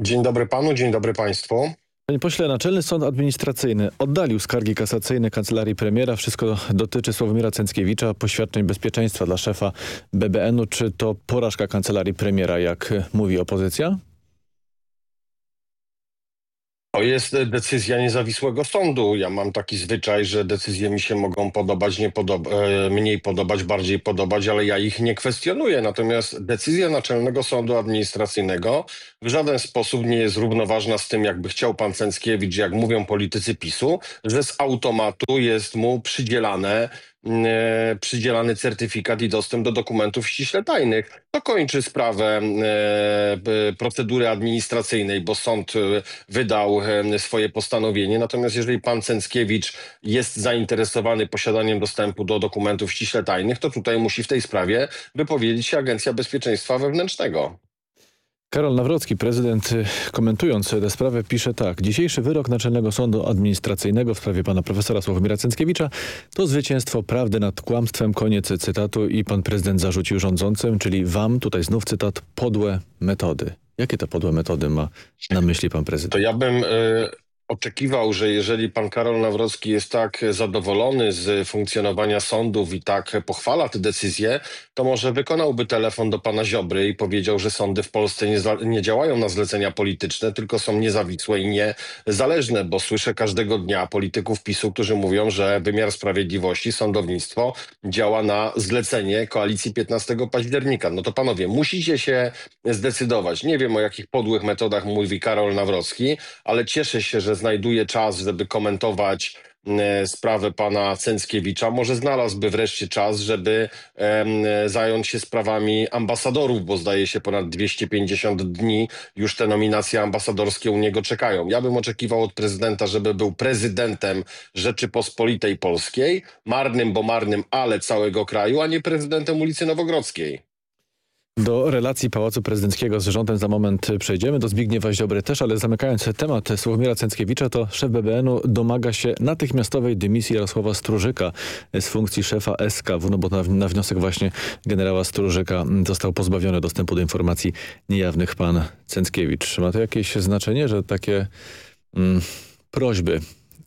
Dzień dobry Panu, dzień dobry Państwu.
Panie pośle, Naczelny Sąd Administracyjny oddalił skargi kasacyjne Kancelarii Premiera. Wszystko dotyczy Sławomira Cęckiewicza, poświadczeń bezpieczeństwa dla szefa BBN-u. Czy to porażka Kancelarii Premiera, jak mówi opozycja?
To jest decyzja niezawisłego sądu. Ja mam taki zwyczaj, że decyzje mi się mogą podobać, nie podoba, e, mniej podobać, bardziej podobać, ale ja ich nie kwestionuję. Natomiast decyzja Naczelnego Sądu Administracyjnego w żaden sposób nie jest równoważna z tym, jakby chciał pan Cęckiewicz, jak mówią politycy PiSu, że z automatu jest mu przydzielane e, przydzielany certyfikat i dostęp do dokumentów ściśle tajnych. To kończy sprawę e, procedury administracyjnej, bo sąd e, wydał e, swoje postanowienie. Natomiast jeżeli pan Cęckiewicz jest zainteresowany posiadaniem dostępu do dokumentów ściśle tajnych, to tutaj musi w tej sprawie wypowiedzieć się Agencja Bezpieczeństwa Wewnętrznego.
Karol Nawrocki, prezydent, y, komentując tę sprawę, pisze tak. Dzisiejszy wyrok Naczelnego Sądu Administracyjnego w sprawie pana profesora Sławomira Cęckiewicza to zwycięstwo prawdy nad kłamstwem. Koniec cytatu i pan prezydent zarzucił rządzącym, czyli wam, tutaj znów cytat, podłe metody. Jakie to podłe metody ma na myśli pan prezydent?
To ja bym y, oczekiwał, że jeżeli pan Karol Nawrocki jest tak zadowolony z funkcjonowania sądów i tak pochwala te decyzje, to może wykonałby telefon do pana Ziobry i powiedział, że sądy w Polsce nie, nie działają na zlecenia polityczne, tylko są niezawisłe i niezależne, bo słyszę każdego dnia polityków PiSu, którzy mówią, że wymiar sprawiedliwości, sądownictwo działa na zlecenie koalicji 15 października. No to panowie, musicie się zdecydować. Nie wiem o jakich podłych metodach mówi Karol Nawrocki, ale cieszę się, że znajduje czas, żeby komentować sprawę pana Cęckiewicza, może znalazłby wreszcie czas, żeby zająć się sprawami ambasadorów, bo zdaje się ponad 250 dni już te nominacje ambasadorskie u niego czekają. Ja bym oczekiwał od prezydenta, żeby był prezydentem Rzeczypospolitej Polskiej, marnym, bo marnym, ale całego kraju, a nie prezydentem ulicy Nowogrodzkiej.
Do relacji Pałacu Prezydenckiego z rządem za moment przejdziemy, do Zbigniewa Ziobry też, ale zamykając temat Sławomira Cęckiewicza, to szef BBN-u domaga się natychmiastowej dymisji Jarosława Strużyka z funkcji szefa SKW, no bo na, na wniosek właśnie generała Strużyka został pozbawiony dostępu do informacji niejawnych pan Cęckiewicz. Ma to jakieś znaczenie, że takie mm, prośby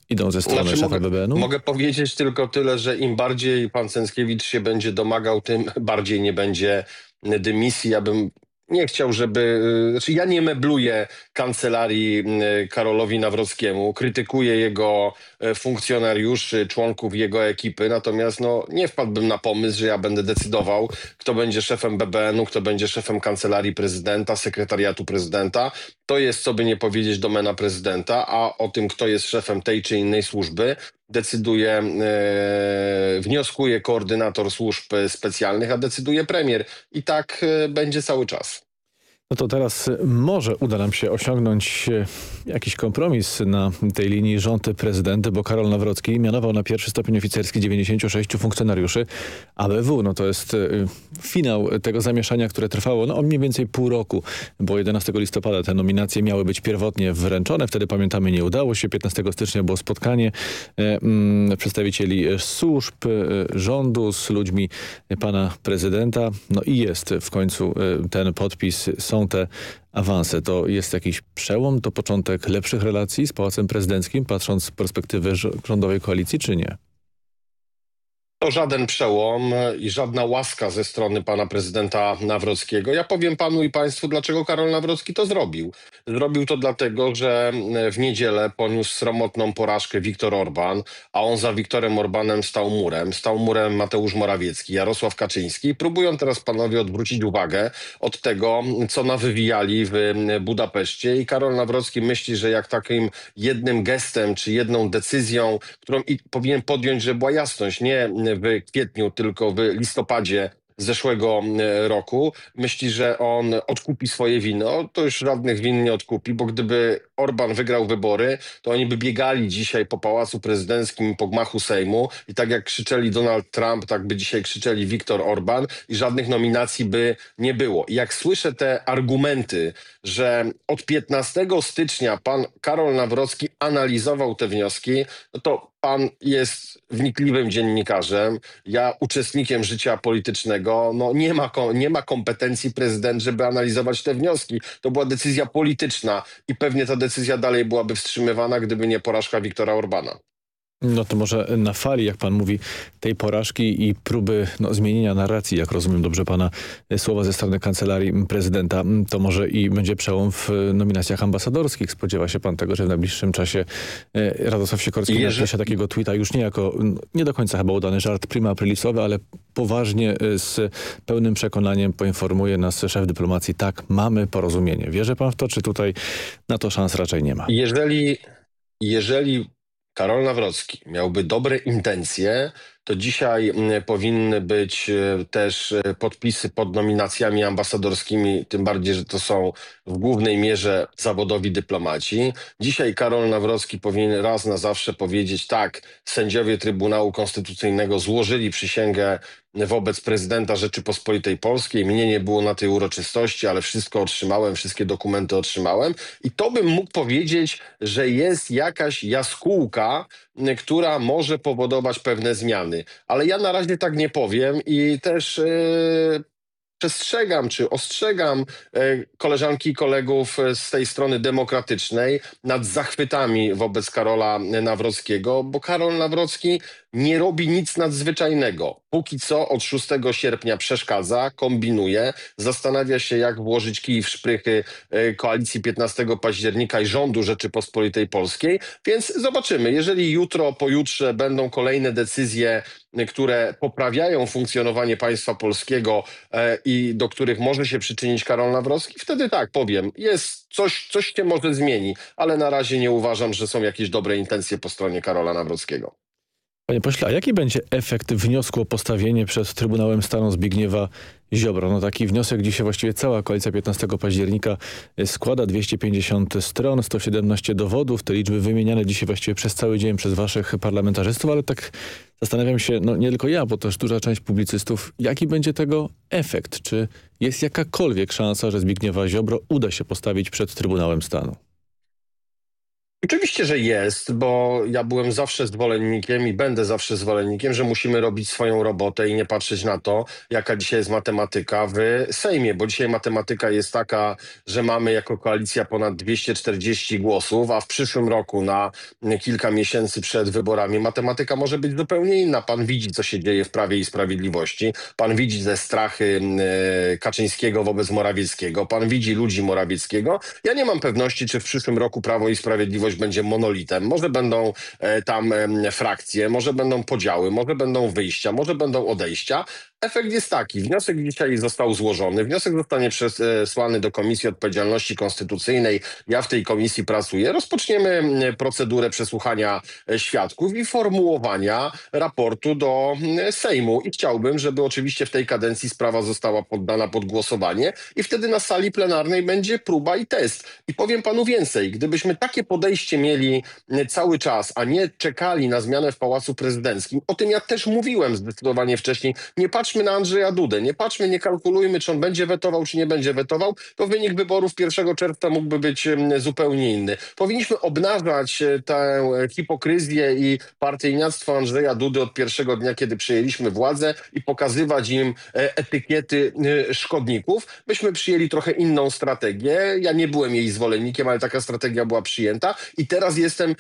idą ze strony znaczy, szefa BBN-u?
Mogę powiedzieć tylko tyle, że im bardziej pan Cęckiewicz się będzie domagał, tym bardziej nie będzie dymisji. Ja bym nie chciał, żeby. Y, znaczy ja nie mebluję kancelarii y, Karolowi Nawrockiemu, krytykuję jego y, funkcjonariuszy, członków jego ekipy, natomiast no, nie wpadłbym na pomysł, że ja będę decydował, kto będzie szefem BBN-u, kto będzie szefem kancelarii prezydenta, sekretariatu prezydenta. To jest, co by nie powiedzieć, domena prezydenta, a o tym, kto jest szefem tej czy innej służby, decyduje, e, wnioskuje koordynator służb specjalnych, a decyduje premier. I tak e, będzie cały czas.
No to teraz może uda nam się osiągnąć e, jakiś kompromis na tej linii rząd prezydent, bo Karol Nawrocki mianował na pierwszy stopień oficerski 96 funkcjonariuszy ABW. No to jest e, finał tego zamieszania, które trwało no, mniej więcej pół roku, bo 11 listopada te nominacje miały być pierwotnie wręczone. Wtedy pamiętamy nie udało się. 15 stycznia było spotkanie e, mm, przedstawicieli służb, rządu z ludźmi pana prezydenta. No i jest w końcu ten podpis są te awanse. To jest jakiś przełom, to początek lepszych relacji z Pałacem Prezydenckim, patrząc z perspektywy rządowej koalicji, czy nie?
To żaden przełom i żadna łaska ze strony pana prezydenta Nawrockiego. Ja powiem panu i państwu, dlaczego Karol Nawrocki to zrobił. Zrobił to dlatego, że w niedzielę poniósł sromotną porażkę Viktor Orban, a on za Viktorem Orbanem stał murem. Stał murem Mateusz Morawiecki, Jarosław Kaczyński. Próbują teraz panowie odwrócić uwagę od tego, co nawywijali w Budapeszcie i Karol Nawrocki myśli, że jak takim jednym gestem czy jedną decyzją, którą powinien podjąć, że była jasność, nie w kwietniu, tylko w listopadzie zeszłego roku. Myśli, że on odkupi swoje wino. To już żadnych win nie odkupi, bo gdyby Orban wygrał wybory, to oni by biegali dzisiaj po Pałacu Prezydenckim, po gmachu Sejmu i tak jak krzyczeli Donald Trump, tak by dzisiaj krzyczeli Viktor Orban i żadnych nominacji by nie było. I jak słyszę te argumenty, że od 15 stycznia pan Karol Nawrocki analizował te wnioski, no to pan jest wnikliwym dziennikarzem, ja uczestnikiem życia politycznego, no nie ma, nie ma kompetencji prezydent, żeby analizować te wnioski. To była decyzja polityczna i pewnie ta decyzja dalej byłaby wstrzymywana, gdyby nie porażka Viktora Orbana.
No to może na fali, jak pan mówi, tej porażki i próby no, zmienienia narracji, jak rozumiem dobrze pana słowa ze strony kancelarii prezydenta, to może i będzie przełom w nominacjach ambasadorskich. Spodziewa się pan tego, że w najbliższym czasie e, Radosław Sikorski Jerzy... napisze takiego tweeta już nie jako, nie do końca chyba udany żart prima aprilisowy, ale poważnie e, z pełnym przekonaniem poinformuje nas szef dyplomacji, tak, mamy porozumienie. Wierzy pan w to, czy tutaj na to szans raczej nie ma?
Jeżeli, jeżeli Karol Nawrocki miałby dobre intencje, to dzisiaj mm, powinny być e, też e, podpisy pod nominacjami ambasadorskimi, tym bardziej, że to są w głównej mierze zawodowi dyplomaci. Dzisiaj Karol Nawrocki powinien raz na zawsze powiedzieć tak, sędziowie Trybunału Konstytucyjnego złożyli przysięgę wobec prezydenta Rzeczypospolitej Polskiej. Mnie nie było na tej uroczystości, ale wszystko otrzymałem, wszystkie dokumenty otrzymałem. I to bym mógł powiedzieć, że jest jakaś jaskółka, która może powodować pewne zmiany. Ale ja na razie tak nie powiem i też yy, przestrzegam czy ostrzegam e, koleżanki i kolegów z tej strony demokratycznej nad zachwytami wobec Karola Nawrockiego, bo Karol Nawrocki nie robi nic nadzwyczajnego. Póki co od 6 sierpnia przeszkadza, kombinuje, zastanawia się jak włożyć kij w szprychy e, koalicji 15 października i rządu Rzeczypospolitej Polskiej, więc zobaczymy. Jeżeli jutro, pojutrze będą kolejne decyzje, e, które poprawiają funkcjonowanie państwa polskiego e, i do których może się przyczynić Karol Nawrocki, wtedy tak, powiem, jest coś, coś się może zmieni, ale na razie nie uważam, że są jakieś dobre intencje po stronie Karola Nawrockiego.
Panie pośle, a jaki będzie efekt wniosku o postawienie przed Trybunałem Stanu Zbigniewa Ziobro? No taki wniosek dzisiaj właściwie cała koalicja 15 października składa 250 stron, 117 dowodów, te liczby wymieniane dzisiaj właściwie przez cały dzień przez waszych parlamentarzystów, ale tak zastanawiam się, no nie tylko ja, bo też duża część publicystów, jaki będzie tego efekt? Czy jest jakakolwiek szansa, że Zbigniewa Ziobro uda się postawić przed Trybunałem Stanu?
Oczywiście, że jest, bo ja byłem zawsze zwolennikiem i będę zawsze zwolennikiem, że musimy robić swoją robotę i nie patrzeć na to, jaka dzisiaj jest matematyka w Sejmie, bo dzisiaj matematyka jest taka, że mamy jako koalicja ponad 240 głosów, a w przyszłym roku na kilka miesięcy przed wyborami matematyka może być zupełnie inna. Pan widzi, co się dzieje w Prawie i Sprawiedliwości, pan widzi te strachy e, Kaczyńskiego wobec Morawieckiego, pan widzi ludzi Morawieckiego. Ja nie mam pewności, czy w przyszłym roku Prawo i Sprawiedliwość będzie monolitem. Może będą e, tam frakcje, może będą podziały, może będą wyjścia, może będą odejścia, Efekt jest taki. Wniosek dzisiaj został złożony. Wniosek zostanie przesłany do Komisji Odpowiedzialności Konstytucyjnej. Ja w tej komisji pracuję. Rozpoczniemy procedurę przesłuchania e, świadków i formułowania raportu do Sejmu. I chciałbym, żeby oczywiście w tej kadencji sprawa została poddana pod głosowanie i wtedy na sali plenarnej będzie próba i test. I powiem panu więcej. Gdybyśmy takie podejście mieli cały czas, a nie czekali na zmianę w Pałacu Prezydenckim, o tym ja też mówiłem zdecydowanie wcześniej, nie patrzę patrzmy na Andrzeja Dudę, nie patrzmy, nie kalkulujmy, czy on będzie wetował, czy nie będzie wetował, to wynik wyborów 1 czerwca mógłby być zupełnie inny. Powinniśmy obnażać e, tę hipokryzję i partyjniactwo Andrzeja Dudy od pierwszego dnia, kiedy przejęliśmy władzę i pokazywać im e, etykiety e, szkodników. Myśmy przyjęli trochę inną strategię. Ja nie byłem jej zwolennikiem, ale taka strategia była przyjęta i teraz jestem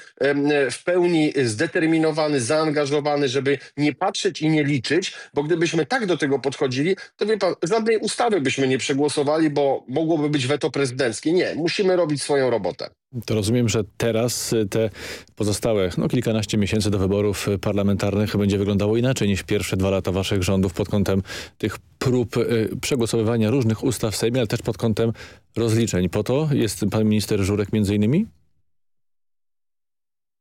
w pełni zdeterminowany, zaangażowany, żeby nie patrzeć i nie liczyć, bo gdybyśmy tak tak do tego podchodzili, to wie pan, żadnej ustawy byśmy nie przegłosowali, bo mogłoby być weto prezydenckie. Nie, musimy robić swoją robotę.
To rozumiem, że teraz te pozostałe no, kilkanaście miesięcy do wyborów parlamentarnych będzie wyglądało inaczej niż pierwsze dwa lata waszych rządów pod kątem tych prób y, przegłosowywania różnych ustaw w Sejmie, ale też pod kątem rozliczeń. Po to jest pan minister Żurek między innymi?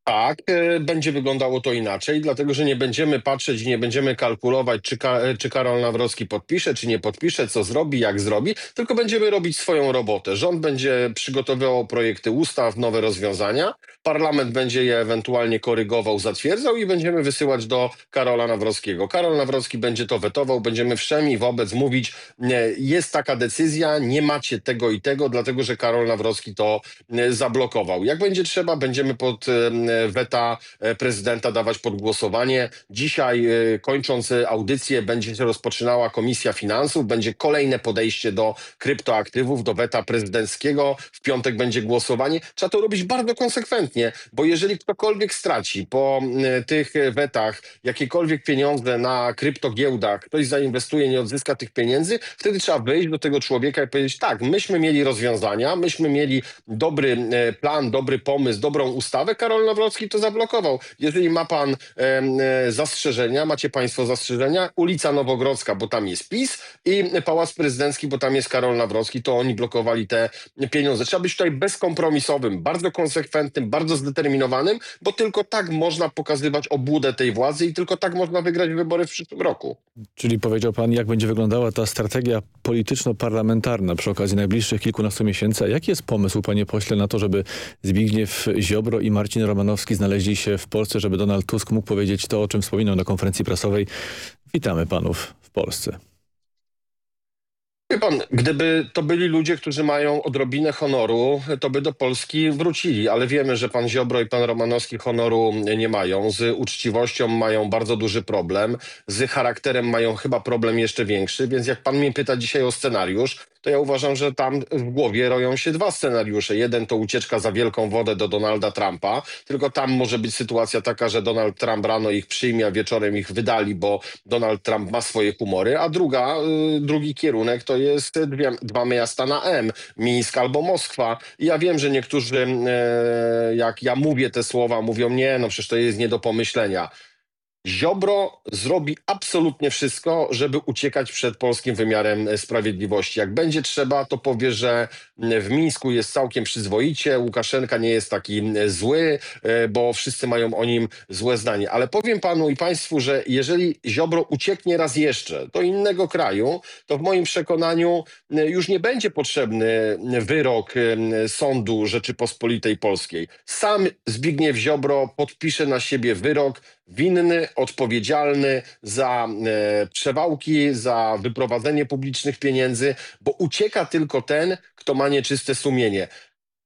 Tak, e, będzie wyglądało to inaczej, dlatego że nie będziemy patrzeć i nie będziemy kalkulować, czy, Ka e, czy Karol Nawrocki podpisze, czy nie podpisze, co zrobi, jak zrobi, tylko będziemy robić swoją robotę. Rząd będzie przygotowywał projekty ustaw, nowe rozwiązania, parlament będzie je ewentualnie korygował, zatwierdzał i będziemy wysyłać do Karola Nawrockiego. Karol Nawrocki będzie to wetował, będziemy wszemi wobec mówić, nie, jest taka decyzja, nie macie tego i tego, dlatego że Karol Nawrocki to zablokował. Jak będzie trzeba, będziemy pod weta e, prezydenta dawać pod głosowanie. Dzisiaj, e, kończąc audycję, będzie się rozpoczynała Komisja Finansów, będzie kolejne podejście do kryptoaktywów, do weta prezydenckiego. W piątek będzie głosowanie. Trzeba to robić bardzo konsekwentnie, bo jeżeli ktokolwiek straci po tych wetach jakiekolwiek pieniądze na kryptogiełdach, ktoś zainwestuje, nie odzyska tych pieniędzy, wtedy trzeba wyjść do tego człowieka i powiedzieć, tak, myśmy mieli rozwiązania, myśmy mieli dobry e, plan, dobry pomysł, dobrą ustawę, Karol Nawrocki to zablokował. Jeżeli ma pan e, zastrzeżenia, macie państwo zastrzeżenia, ulica Nowogrodzka, bo tam jest PiS i Pałac Prezydencki, bo tam jest Karol Nawrocki, to oni blokowali te pieniądze. Trzeba być tutaj bezkompromisowym, bardzo konsekwentnym, bardzo zdeterminowanym, bo tylko tak można pokazywać obłudę tej władzy i tylko tak można wygrać wybory w przyszłym roku.
Czyli powiedział pan, jak będzie wyglądała ta strategia polityczno-parlamentarna przy okazji najbliższych kilkunastu miesięcy. A jaki jest pomysł, panie pośle, na to, żeby Zbigniew Ziobro i Marcin Romanowski znaleźli się w Polsce, żeby Donald Tusk mógł powiedzieć to, o czym wspominał na konferencji prasowej. Witamy panów w Polsce.
Wie pan, gdyby to byli ludzie, którzy mają odrobinę honoru, to by do Polski wrócili, ale wiemy, że pan Ziobro i pan Romanowski honoru nie mają. Z uczciwością mają bardzo duży problem, z charakterem mają chyba problem jeszcze większy, więc jak pan mnie pyta dzisiaj o scenariusz, to ja uważam, że tam w głowie roją się dwa scenariusze. Jeden to ucieczka za wielką wodę do Donalda Trumpa, tylko tam może być sytuacja taka, że Donald Trump rano ich przyjmie, a wieczorem ich wydali, bo Donald Trump ma swoje humory, a druga, y, drugi kierunek to jest dwie, dwa miasta na M, Mińsk albo Moskwa. I ja wiem, że niektórzy, e, jak ja mówię te słowa, mówią nie, no przecież to jest nie do pomyślenia. Ziobro zrobi absolutnie wszystko, żeby uciekać przed polskim wymiarem e, sprawiedliwości. Jak będzie trzeba, to powie, że w Mińsku jest całkiem przyzwoicie, Łukaszenka nie jest taki zły, e, bo wszyscy mają o nim złe zdanie. Ale powiem panu i państwu, że jeżeli Ziobro ucieknie raz jeszcze do innego kraju, to w moim przekonaniu już nie będzie potrzebny wyrok sądu Rzeczypospolitej Polskiej. Sam Zbigniew Ziobro podpisze na siebie wyrok winny, odpowiedzialny za e, przewałki, za wyprowadzenie publicznych pieniędzy, bo ucieka tylko ten, kto ma nieczyste sumienie.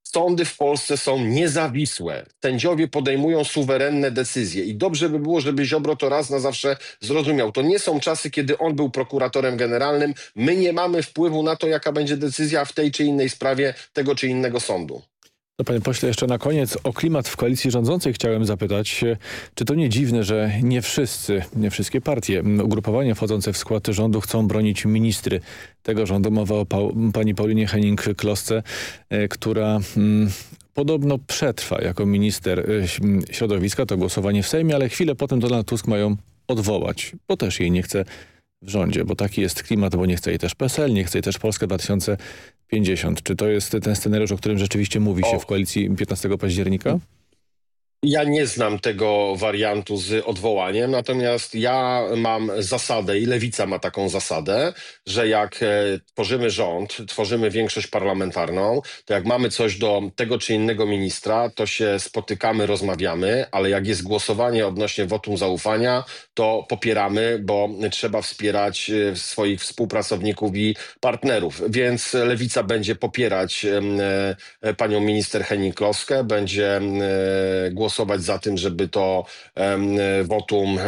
Sądy w Polsce są niezawisłe. Sędziowie podejmują suwerenne decyzje i dobrze by było, żeby Ziobro to raz na zawsze zrozumiał. To nie są czasy, kiedy on był prokuratorem generalnym. My nie mamy wpływu na to, jaka będzie decyzja w tej czy innej sprawie tego czy innego sądu.
No panie pośle, jeszcze na koniec o klimat w koalicji rządzącej chciałem zapytać. Czy to nie dziwne, że nie wszyscy, nie wszystkie partie, ugrupowania wchodzące w skład rządu chcą bronić ministry tego rządu? Mowa o pa pani Paulinie Henning-Klosce, e, która podobno przetrwa jako minister e, środowiska to głosowanie w Sejmie, ale chwilę potem Donald Tusk mają odwołać, bo też jej nie chce w rządzie, bo taki jest klimat, bo nie chce jej też PSL, nie chce jej też Polska 2050. Czy to jest ten scenariusz, o którym rzeczywiście mówi się w koalicji 15 października?
Ja nie znam tego wariantu z odwołaniem, natomiast ja mam zasadę i Lewica ma taką zasadę, że jak e, tworzymy rząd, tworzymy większość parlamentarną, to jak mamy coś do tego czy innego ministra, to się spotykamy, rozmawiamy, ale jak jest głosowanie odnośnie wotum zaufania, to popieramy, bo trzeba wspierać e, swoich współpracowników i partnerów. Więc Lewica będzie popierać e, panią minister Henning-Kloskę, będzie głosować głosować za tym, żeby to um, wotum um,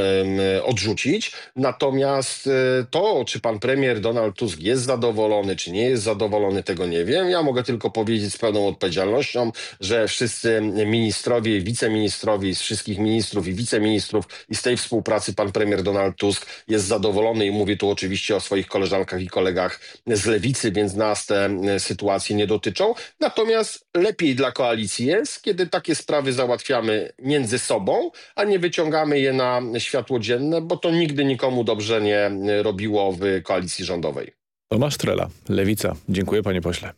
odrzucić. Natomiast e, to, czy pan premier Donald Tusk jest zadowolony, czy nie jest zadowolony, tego nie wiem. Ja mogę tylko powiedzieć z pełną odpowiedzialnością, że wszyscy ministrowie, wiceministrowie, z wszystkich ministrów i wiceministrów i z tej współpracy pan premier Donald Tusk jest zadowolony i mówię tu oczywiście o swoich koleżankach i kolegach z lewicy, więc nas te sytuacje nie dotyczą. Natomiast lepiej dla koalicji jest, kiedy takie sprawy załatwiamy między sobą, a nie wyciągamy je na światło dzienne, bo to nigdy nikomu dobrze nie robiło w koalicji rządowej.
Tomasz Trela, Lewica. Dziękuję panie pośle.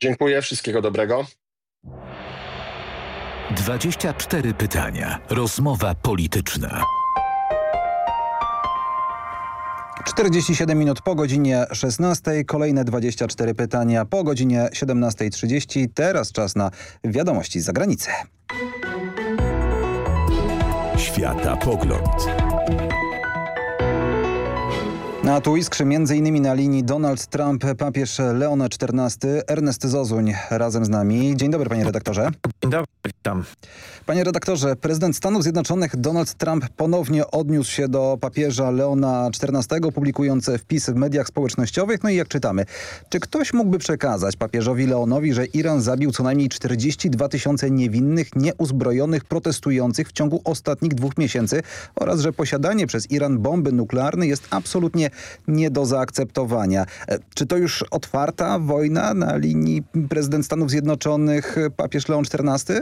Dziękuję, wszystkiego dobrego.
24 pytania. Rozmowa polityczna.
47 minut po godzinie 16. Kolejne 24 pytania po godzinie 17.30. Teraz czas na wiadomości z zagranicy.
Świata Pogląd.
A tu iskrzy m.in. na linii Donald Trump, papież Leon XIV, Ernest Zozuń razem z nami. Dzień dobry panie redaktorze.
Dzień dobry, witam.
Panie redaktorze, prezydent Stanów Zjednoczonych Donald Trump ponownie odniósł się do papieża Leona XIV, publikując wpisy w mediach społecznościowych. No i jak czytamy, czy ktoś mógłby przekazać papieżowi Leonowi, że Iran zabił co najmniej 42 tysiące niewinnych, nieuzbrojonych protestujących w ciągu ostatnich dwóch miesięcy oraz że posiadanie przez Iran bomby nuklearnej jest absolutnie nie do zaakceptowania. E, czy to już otwarta wojna na linii prezydent Stanów Zjednoczonych papież Leon XIV?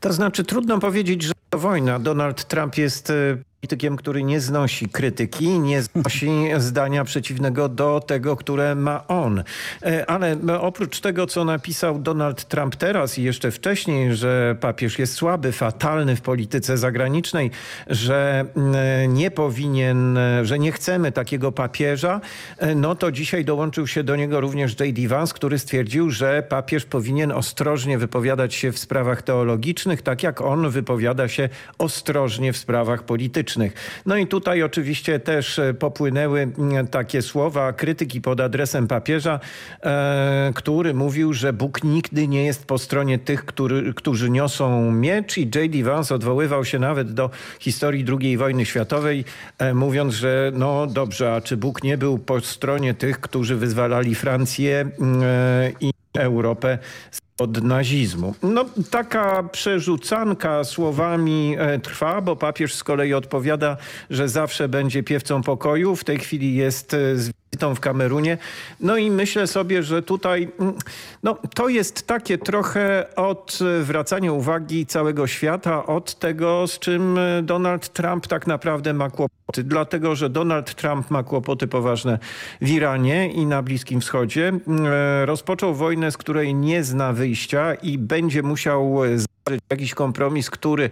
To znaczy trudno powiedzieć, że to wojna. Donald Trump jest e, politykiem, który nie znosi krytyki, nie znosi zdania przeciwnego do tego, które ma on. E, ale oprócz tego, co napisał Donald Trump teraz i jeszcze wcześniej, że papież jest słaby, fatalny w polityce zagranicznej, że mm, nie powinien, że nie chcemy takiego papieża, e, no to dzisiaj dołączył się do niego również J.D. Vance, który stwierdził, że papież powinien ostrożnie wypowiadać się w sprawach teologicznych, tak jak on wypowiada się ostrożnie w sprawach politycznych. No i tutaj oczywiście też popłynęły takie słowa krytyki pod adresem papieża, e, który mówił, że Bóg nigdy nie jest po stronie tych, który, którzy niosą miecz. I J.D. Vance odwoływał się nawet do historii II wojny światowej, e, mówiąc, że no dobrze, a czy Bóg nie był po stronie tych, którzy wyzwalali Francję e, i Europę od nazizmu. No taka przerzucanka słowami e, trwa, bo papież z kolei odpowiada, że zawsze będzie piewcą pokoju. W tej chwili jest e, z wizytą w Kamerunie. No i myślę sobie, że tutaj mm, no, to jest takie trochę odwracanie uwagi całego świata od tego, z czym e, Donald Trump tak naprawdę ma kłopoty. Dlatego, że Donald Trump ma kłopoty poważne w Iranie i na Bliskim Wschodzie. Rozpoczął wojnę, z której nie zna wyjścia i będzie musiał znaleźć jakiś kompromis, który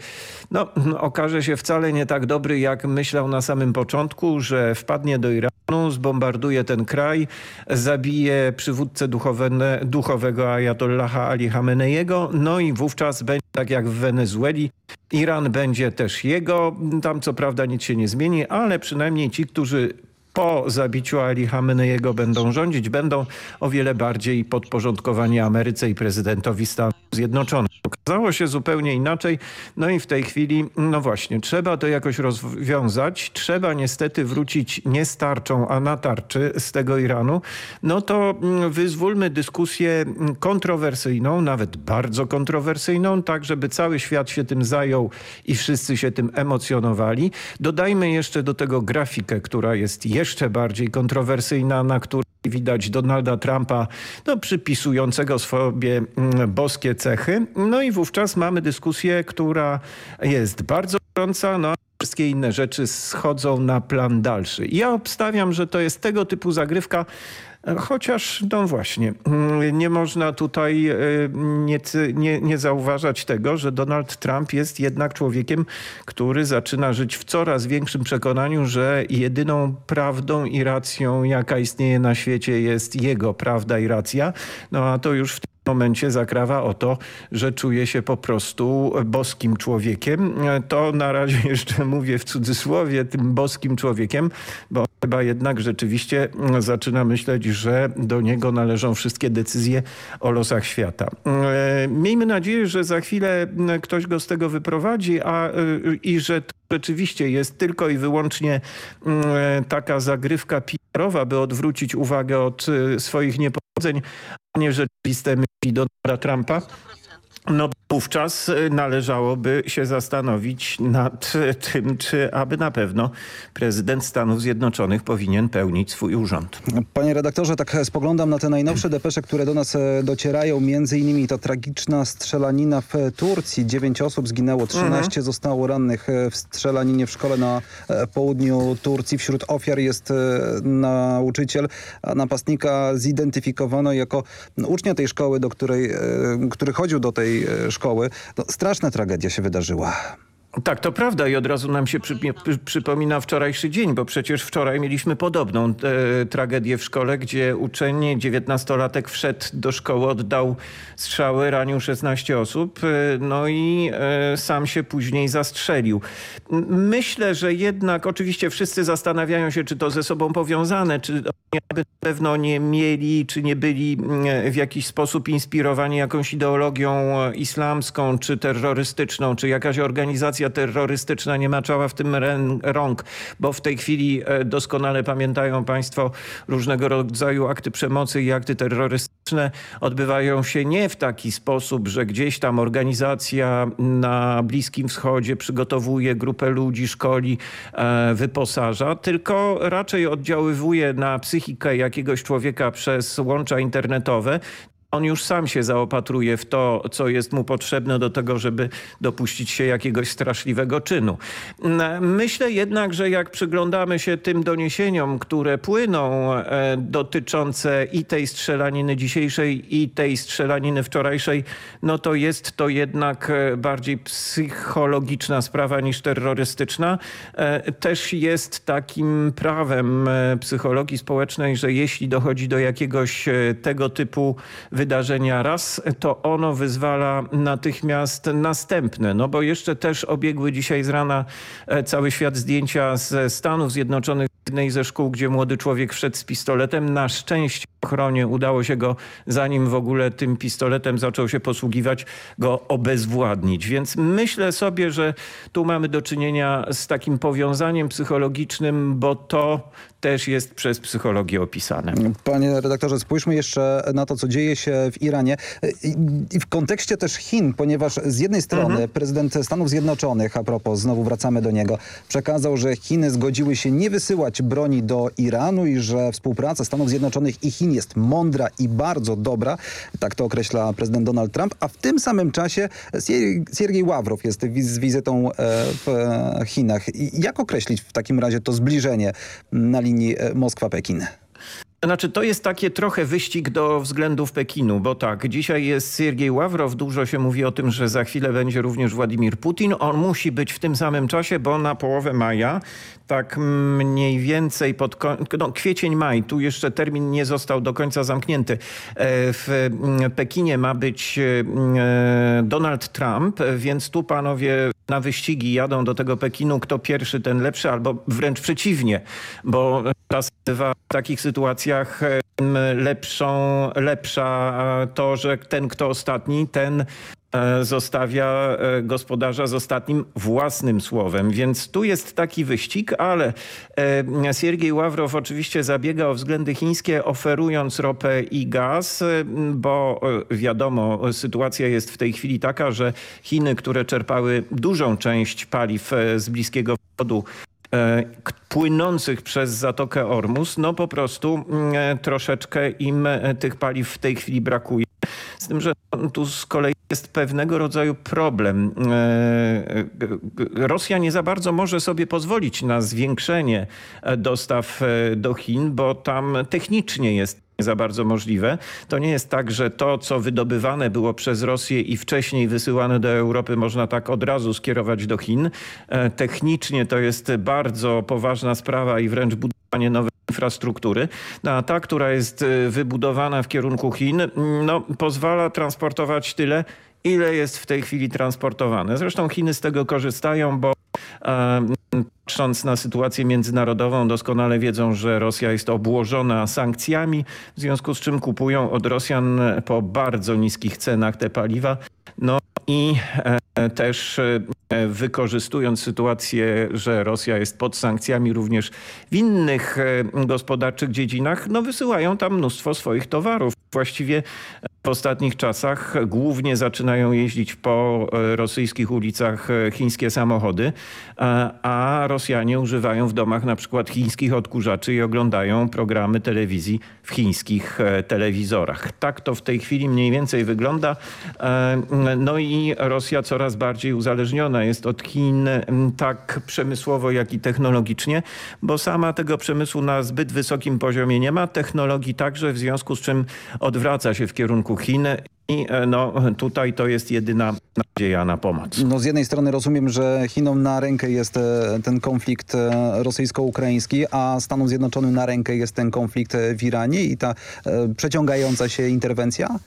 no, okaże się wcale nie tak dobry, jak myślał na samym początku, że wpadnie do Iranu, zbombarduje ten kraj, zabije przywódcę duchowe, duchowego Ayatollaha Ali Khameneiego, no i wówczas będzie tak jak w Wenezueli. Iran będzie też jego. Tam co prawda nic się nie zmieni, ale przynajmniej ci, którzy po zabiciu Ali Khameneiego będą rządzić, będą o wiele bardziej podporządkowani Ameryce i prezydentowi Stanów Zjednoczonych. Okazało się zupełnie inaczej. No i w tej chwili, no właśnie, trzeba to jakoś rozwiązać. Trzeba niestety wrócić nie z tarczą, a na tarczy z tego Iranu. No to mm, wyzwólmy dyskusję kontrowersyjną, nawet bardzo kontrowersyjną, tak żeby cały świat się tym zajął i wszyscy się tym emocjonowali. Dodajmy jeszcze do tego grafikę, która jest jeszcze bardziej kontrowersyjna, na której widać Donalda Trumpa no, przypisującego sobie mm, boskie cechy. No i wówczas mamy dyskusję, która jest bardzo gorąca, no wszystkie inne rzeczy schodzą na plan dalszy. Ja obstawiam, że to jest tego typu zagrywka, Chociaż, no właśnie, mm, nie można tutaj e, nie, nie, nie zauważać tego, że Donald Trump jest jednak człowiekiem, który zaczyna żyć w coraz większym przekonaniu, że jedyną prawdą i racją, jaka istnieje na świecie jest jego prawda i racja. No a to już w momencie zakrawa o to, że czuje się po prostu boskim człowiekiem. To na razie jeszcze mówię w cudzysłowie tym boskim człowiekiem, bo chyba jednak rzeczywiście zaczyna myśleć, że do niego należą wszystkie decyzje o losach świata. Miejmy nadzieję, że za chwilę ktoś go z tego wyprowadzi a, i że rzeczywiście jest tylko i wyłącznie taka zagrywka PR-owa, by odwrócić uwagę od swoich niepowodzeń, a nie rzeczywiste myśli Donalda Trumpa. No wówczas y, należałoby się zastanowić nad tym, czy aby na pewno prezydent Stanów Zjednoczonych powinien pełnić swój urząd.
Panie redaktorze, tak spoglądam na te najnowsze depesze, które do nas e, docierają. Między innymi ta tragiczna strzelanina w Turcji. Dziewięć osób zginęło, 13 mhm. zostało rannych e, w strzelaninie w szkole na e, południu Turcji. Wśród ofiar jest nauczyciel, a napastnika zidentyfikowano jako ucznia tej szkoły, do której, który chodził do tej szkoły. No, straszna tragedia się wydarzyła.
Tak, to prawda i od razu nam się przy, przypomina wczorajszy dzień, bo przecież wczoraj mieliśmy podobną e, tragedię w szkole, gdzie uczeń, dziewiętnastolatek wszedł do szkoły, oddał strzały, ranił 16 osób, e, no i e, sam się później zastrzelił. Myślę, że jednak oczywiście wszyscy zastanawiają się, czy to ze sobą powiązane, czy na pewno nie mieli, czy nie byli w jakiś sposób inspirowani jakąś ideologią islamską, czy terrorystyczną, czy jakaś organizacja organizacja terrorystyczna nie maczała w tym rąk, bo w tej chwili e, doskonale pamiętają państwo różnego rodzaju akty przemocy i akty terrorystyczne. Odbywają się nie w taki sposób, że gdzieś tam organizacja na Bliskim Wschodzie przygotowuje grupę ludzi, szkoli, e, wyposaża, tylko raczej oddziaływuje na psychikę jakiegoś człowieka przez łącza internetowe, on już sam się zaopatruje w to, co jest mu potrzebne do tego, żeby dopuścić się jakiegoś straszliwego czynu. Myślę jednak, że jak przyglądamy się tym doniesieniom, które płyną e, dotyczące i tej strzelaniny dzisiejszej i tej strzelaniny wczorajszej, no to jest to jednak e, bardziej psychologiczna sprawa niż terrorystyczna. E, też jest takim prawem psychologii społecznej, że jeśli dochodzi do jakiegoś tego typu wydarzenia raz, to ono wyzwala natychmiast następne. No bo jeszcze też obiegły dzisiaj z rana e, cały świat zdjęcia ze Stanów Zjednoczonych, jednej ze szkół, gdzie młody człowiek wszedł z pistoletem. Na szczęście ochronie udało się go, zanim w ogóle tym pistoletem zaczął się posługiwać, go obezwładnić. Więc myślę sobie, że tu mamy do czynienia z takim powiązaniem psychologicznym, bo to też jest przez psychologię opisane.
Panie redaktorze, spójrzmy jeszcze na to, co dzieje się w Iranie i w kontekście też Chin, ponieważ z jednej strony mhm. prezydent Stanów Zjednoczonych, a propos, znowu wracamy do niego, przekazał, że Chiny zgodziły się nie wysyłać broni do Iranu i że współpraca Stanów Zjednoczonych i Chin jest mądra i bardzo dobra. Tak to określa prezydent Donald Trump, a w tym samym czasie Siergiej Ławrow jest z wizytą e, w Chinach. Jak określić w takim razie to zbliżenie na linii linii e, Moskwa-Pekin?
Znaczy to jest takie trochę wyścig do względów Pekinu, bo tak, dzisiaj jest Siergiej Ławrow, dużo się mówi o tym, że za chwilę będzie również Władimir Putin. On musi być w tym samym czasie, bo na połowę maja, tak mniej więcej pod no, kwiecień, maj, tu jeszcze termin nie został do końca zamknięty. E, w Pekinie ma być e, Donald Trump, więc tu panowie na wyścigi jadą do tego Pekinu, kto pierwszy, ten lepszy, albo wręcz przeciwnie, bo raz w takich sytuacjach lepszą, lepsza to, że ten, kto ostatni, ten e, zostawia e, gospodarza z ostatnim własnym słowem. Więc tu jest taki wyścig, ale e, Siergiej Ławrow oczywiście zabiega o względy chińskie, oferując ropę i gaz, bo wiadomo, sytuacja jest w tej chwili taka, że Chiny, które czerpały dużą część paliw z Bliskiego Wschodu, E, płynących przez Zatokę Ormus, no po prostu mm, e, troszeczkę im e, tych paliw w tej chwili brakuje. Z tym, że tu z kolei jest pewnego rodzaju problem. Rosja nie za bardzo może sobie pozwolić na zwiększenie dostaw do Chin, bo tam technicznie jest za bardzo możliwe. To nie jest tak, że to, co wydobywane było przez Rosję i wcześniej wysyłane do Europy można tak od razu skierować do Chin. E, technicznie to jest bardzo poważna sprawa i wręcz budowanie nowej infrastruktury. No, a ta, która jest e, wybudowana w kierunku Chin, no, pozwala transportować tyle, ile jest w tej chwili transportowane. Zresztą Chiny z tego korzystają, bo e, patrząc na sytuację międzynarodową doskonale wiedzą, że Rosja jest obłożona sankcjami, w związku z czym kupują od Rosjan po bardzo niskich cenach te paliwa. No i e, też e, wykorzystując sytuację, że Rosja jest pod sankcjami również w innych e, gospodarczych dziedzinach, no wysyłają tam mnóstwo swoich towarów. Właściwie w ostatnich czasach głównie zaczynają jeździć po rosyjskich ulicach chińskie samochody, a Rosjanie używają w domach na przykład chińskich odkurzaczy i oglądają programy telewizji w chińskich telewizorach. Tak to w tej chwili mniej więcej wygląda. No i Rosja coraz bardziej uzależniona jest od Chin tak przemysłowo, jak i technologicznie, bo sama tego przemysłu na zbyt wysokim poziomie nie ma. Technologii także, w związku z czym odwraca się w kierunku Chin i e, no, tutaj to jest jedyna nadzieja na pomoc.
No, z jednej strony rozumiem, że Chinom na rękę jest e, ten konflikt e, rosyjsko-ukraiński, a Stanom Zjednoczonym na rękę jest ten konflikt w Iranie i ta przeciągająca się interwencja?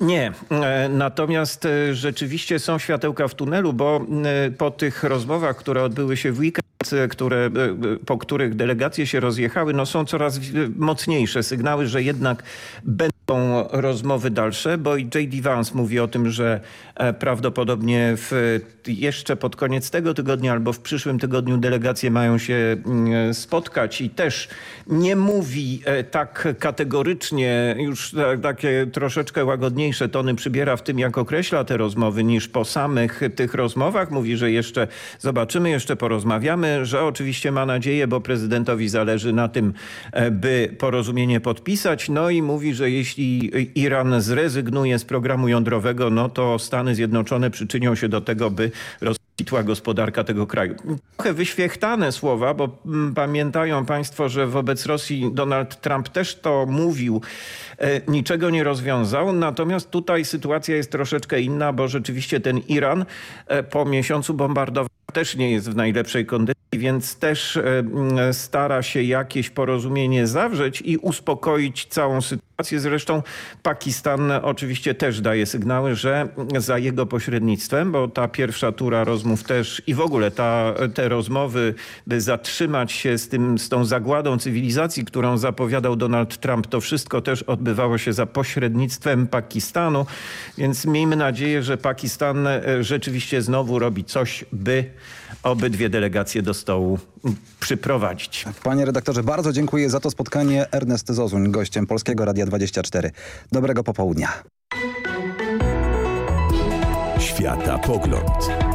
Nie, e, natomiast e, rzeczywiście są światełka w tunelu, bo e, po tych rozmowach, które odbyły się w weekend, które, po których delegacje się rozjechały, no są coraz mocniejsze sygnały, że jednak będą rozmowy dalsze, bo i J.D. Vance mówi o tym, że prawdopodobnie w, jeszcze pod koniec tego tygodnia albo w przyszłym tygodniu delegacje mają się mm, spotkać i też nie mówi tak kategorycznie, już takie troszeczkę łagodnie łagodniejsze tony przybiera w tym, jak określa te rozmowy, niż po samych tych rozmowach. Mówi, że jeszcze zobaczymy, jeszcze porozmawiamy, że oczywiście ma nadzieję, bo prezydentowi zależy na tym, e, by porozumienie podpisać. No i mówi, że jeśli Iran zrezygnuje z programu jądrowego, no to Stany Zjednoczone przyczynią się do tego, by rozkwitła gospodarka tego kraju. Trochę wyświechtane słowa, bo mm, pamiętają państwo, że wobec Rosji Donald Trump też to mówił, e, niczego nie rozwiązał, natomiast tutaj sytuacja jest troszeczkę inna, bo rzeczywiście ten Iran e, po miesiącu bombardowania też nie jest w najlepszej kondycji, więc też stara się jakieś porozumienie zawrzeć i uspokoić całą Zresztą Pakistan oczywiście też daje sygnały, że za jego pośrednictwem, bo ta pierwsza tura rozmów też i w ogóle ta, te rozmowy, by zatrzymać się z, tym, z tą zagładą cywilizacji, którą zapowiadał Donald Trump, to wszystko też odbywało się za pośrednictwem Pakistanu, więc miejmy nadzieję, że Pakistan rzeczywiście znowu robi coś, by obydwie delegacje do stołu przyprowadzić.
Panie redaktorze, bardzo dziękuję za to spotkanie. Ernest Zozuń, gościem Polskiego Radia 24. Dobrego popołudnia.
Świata Pogląd.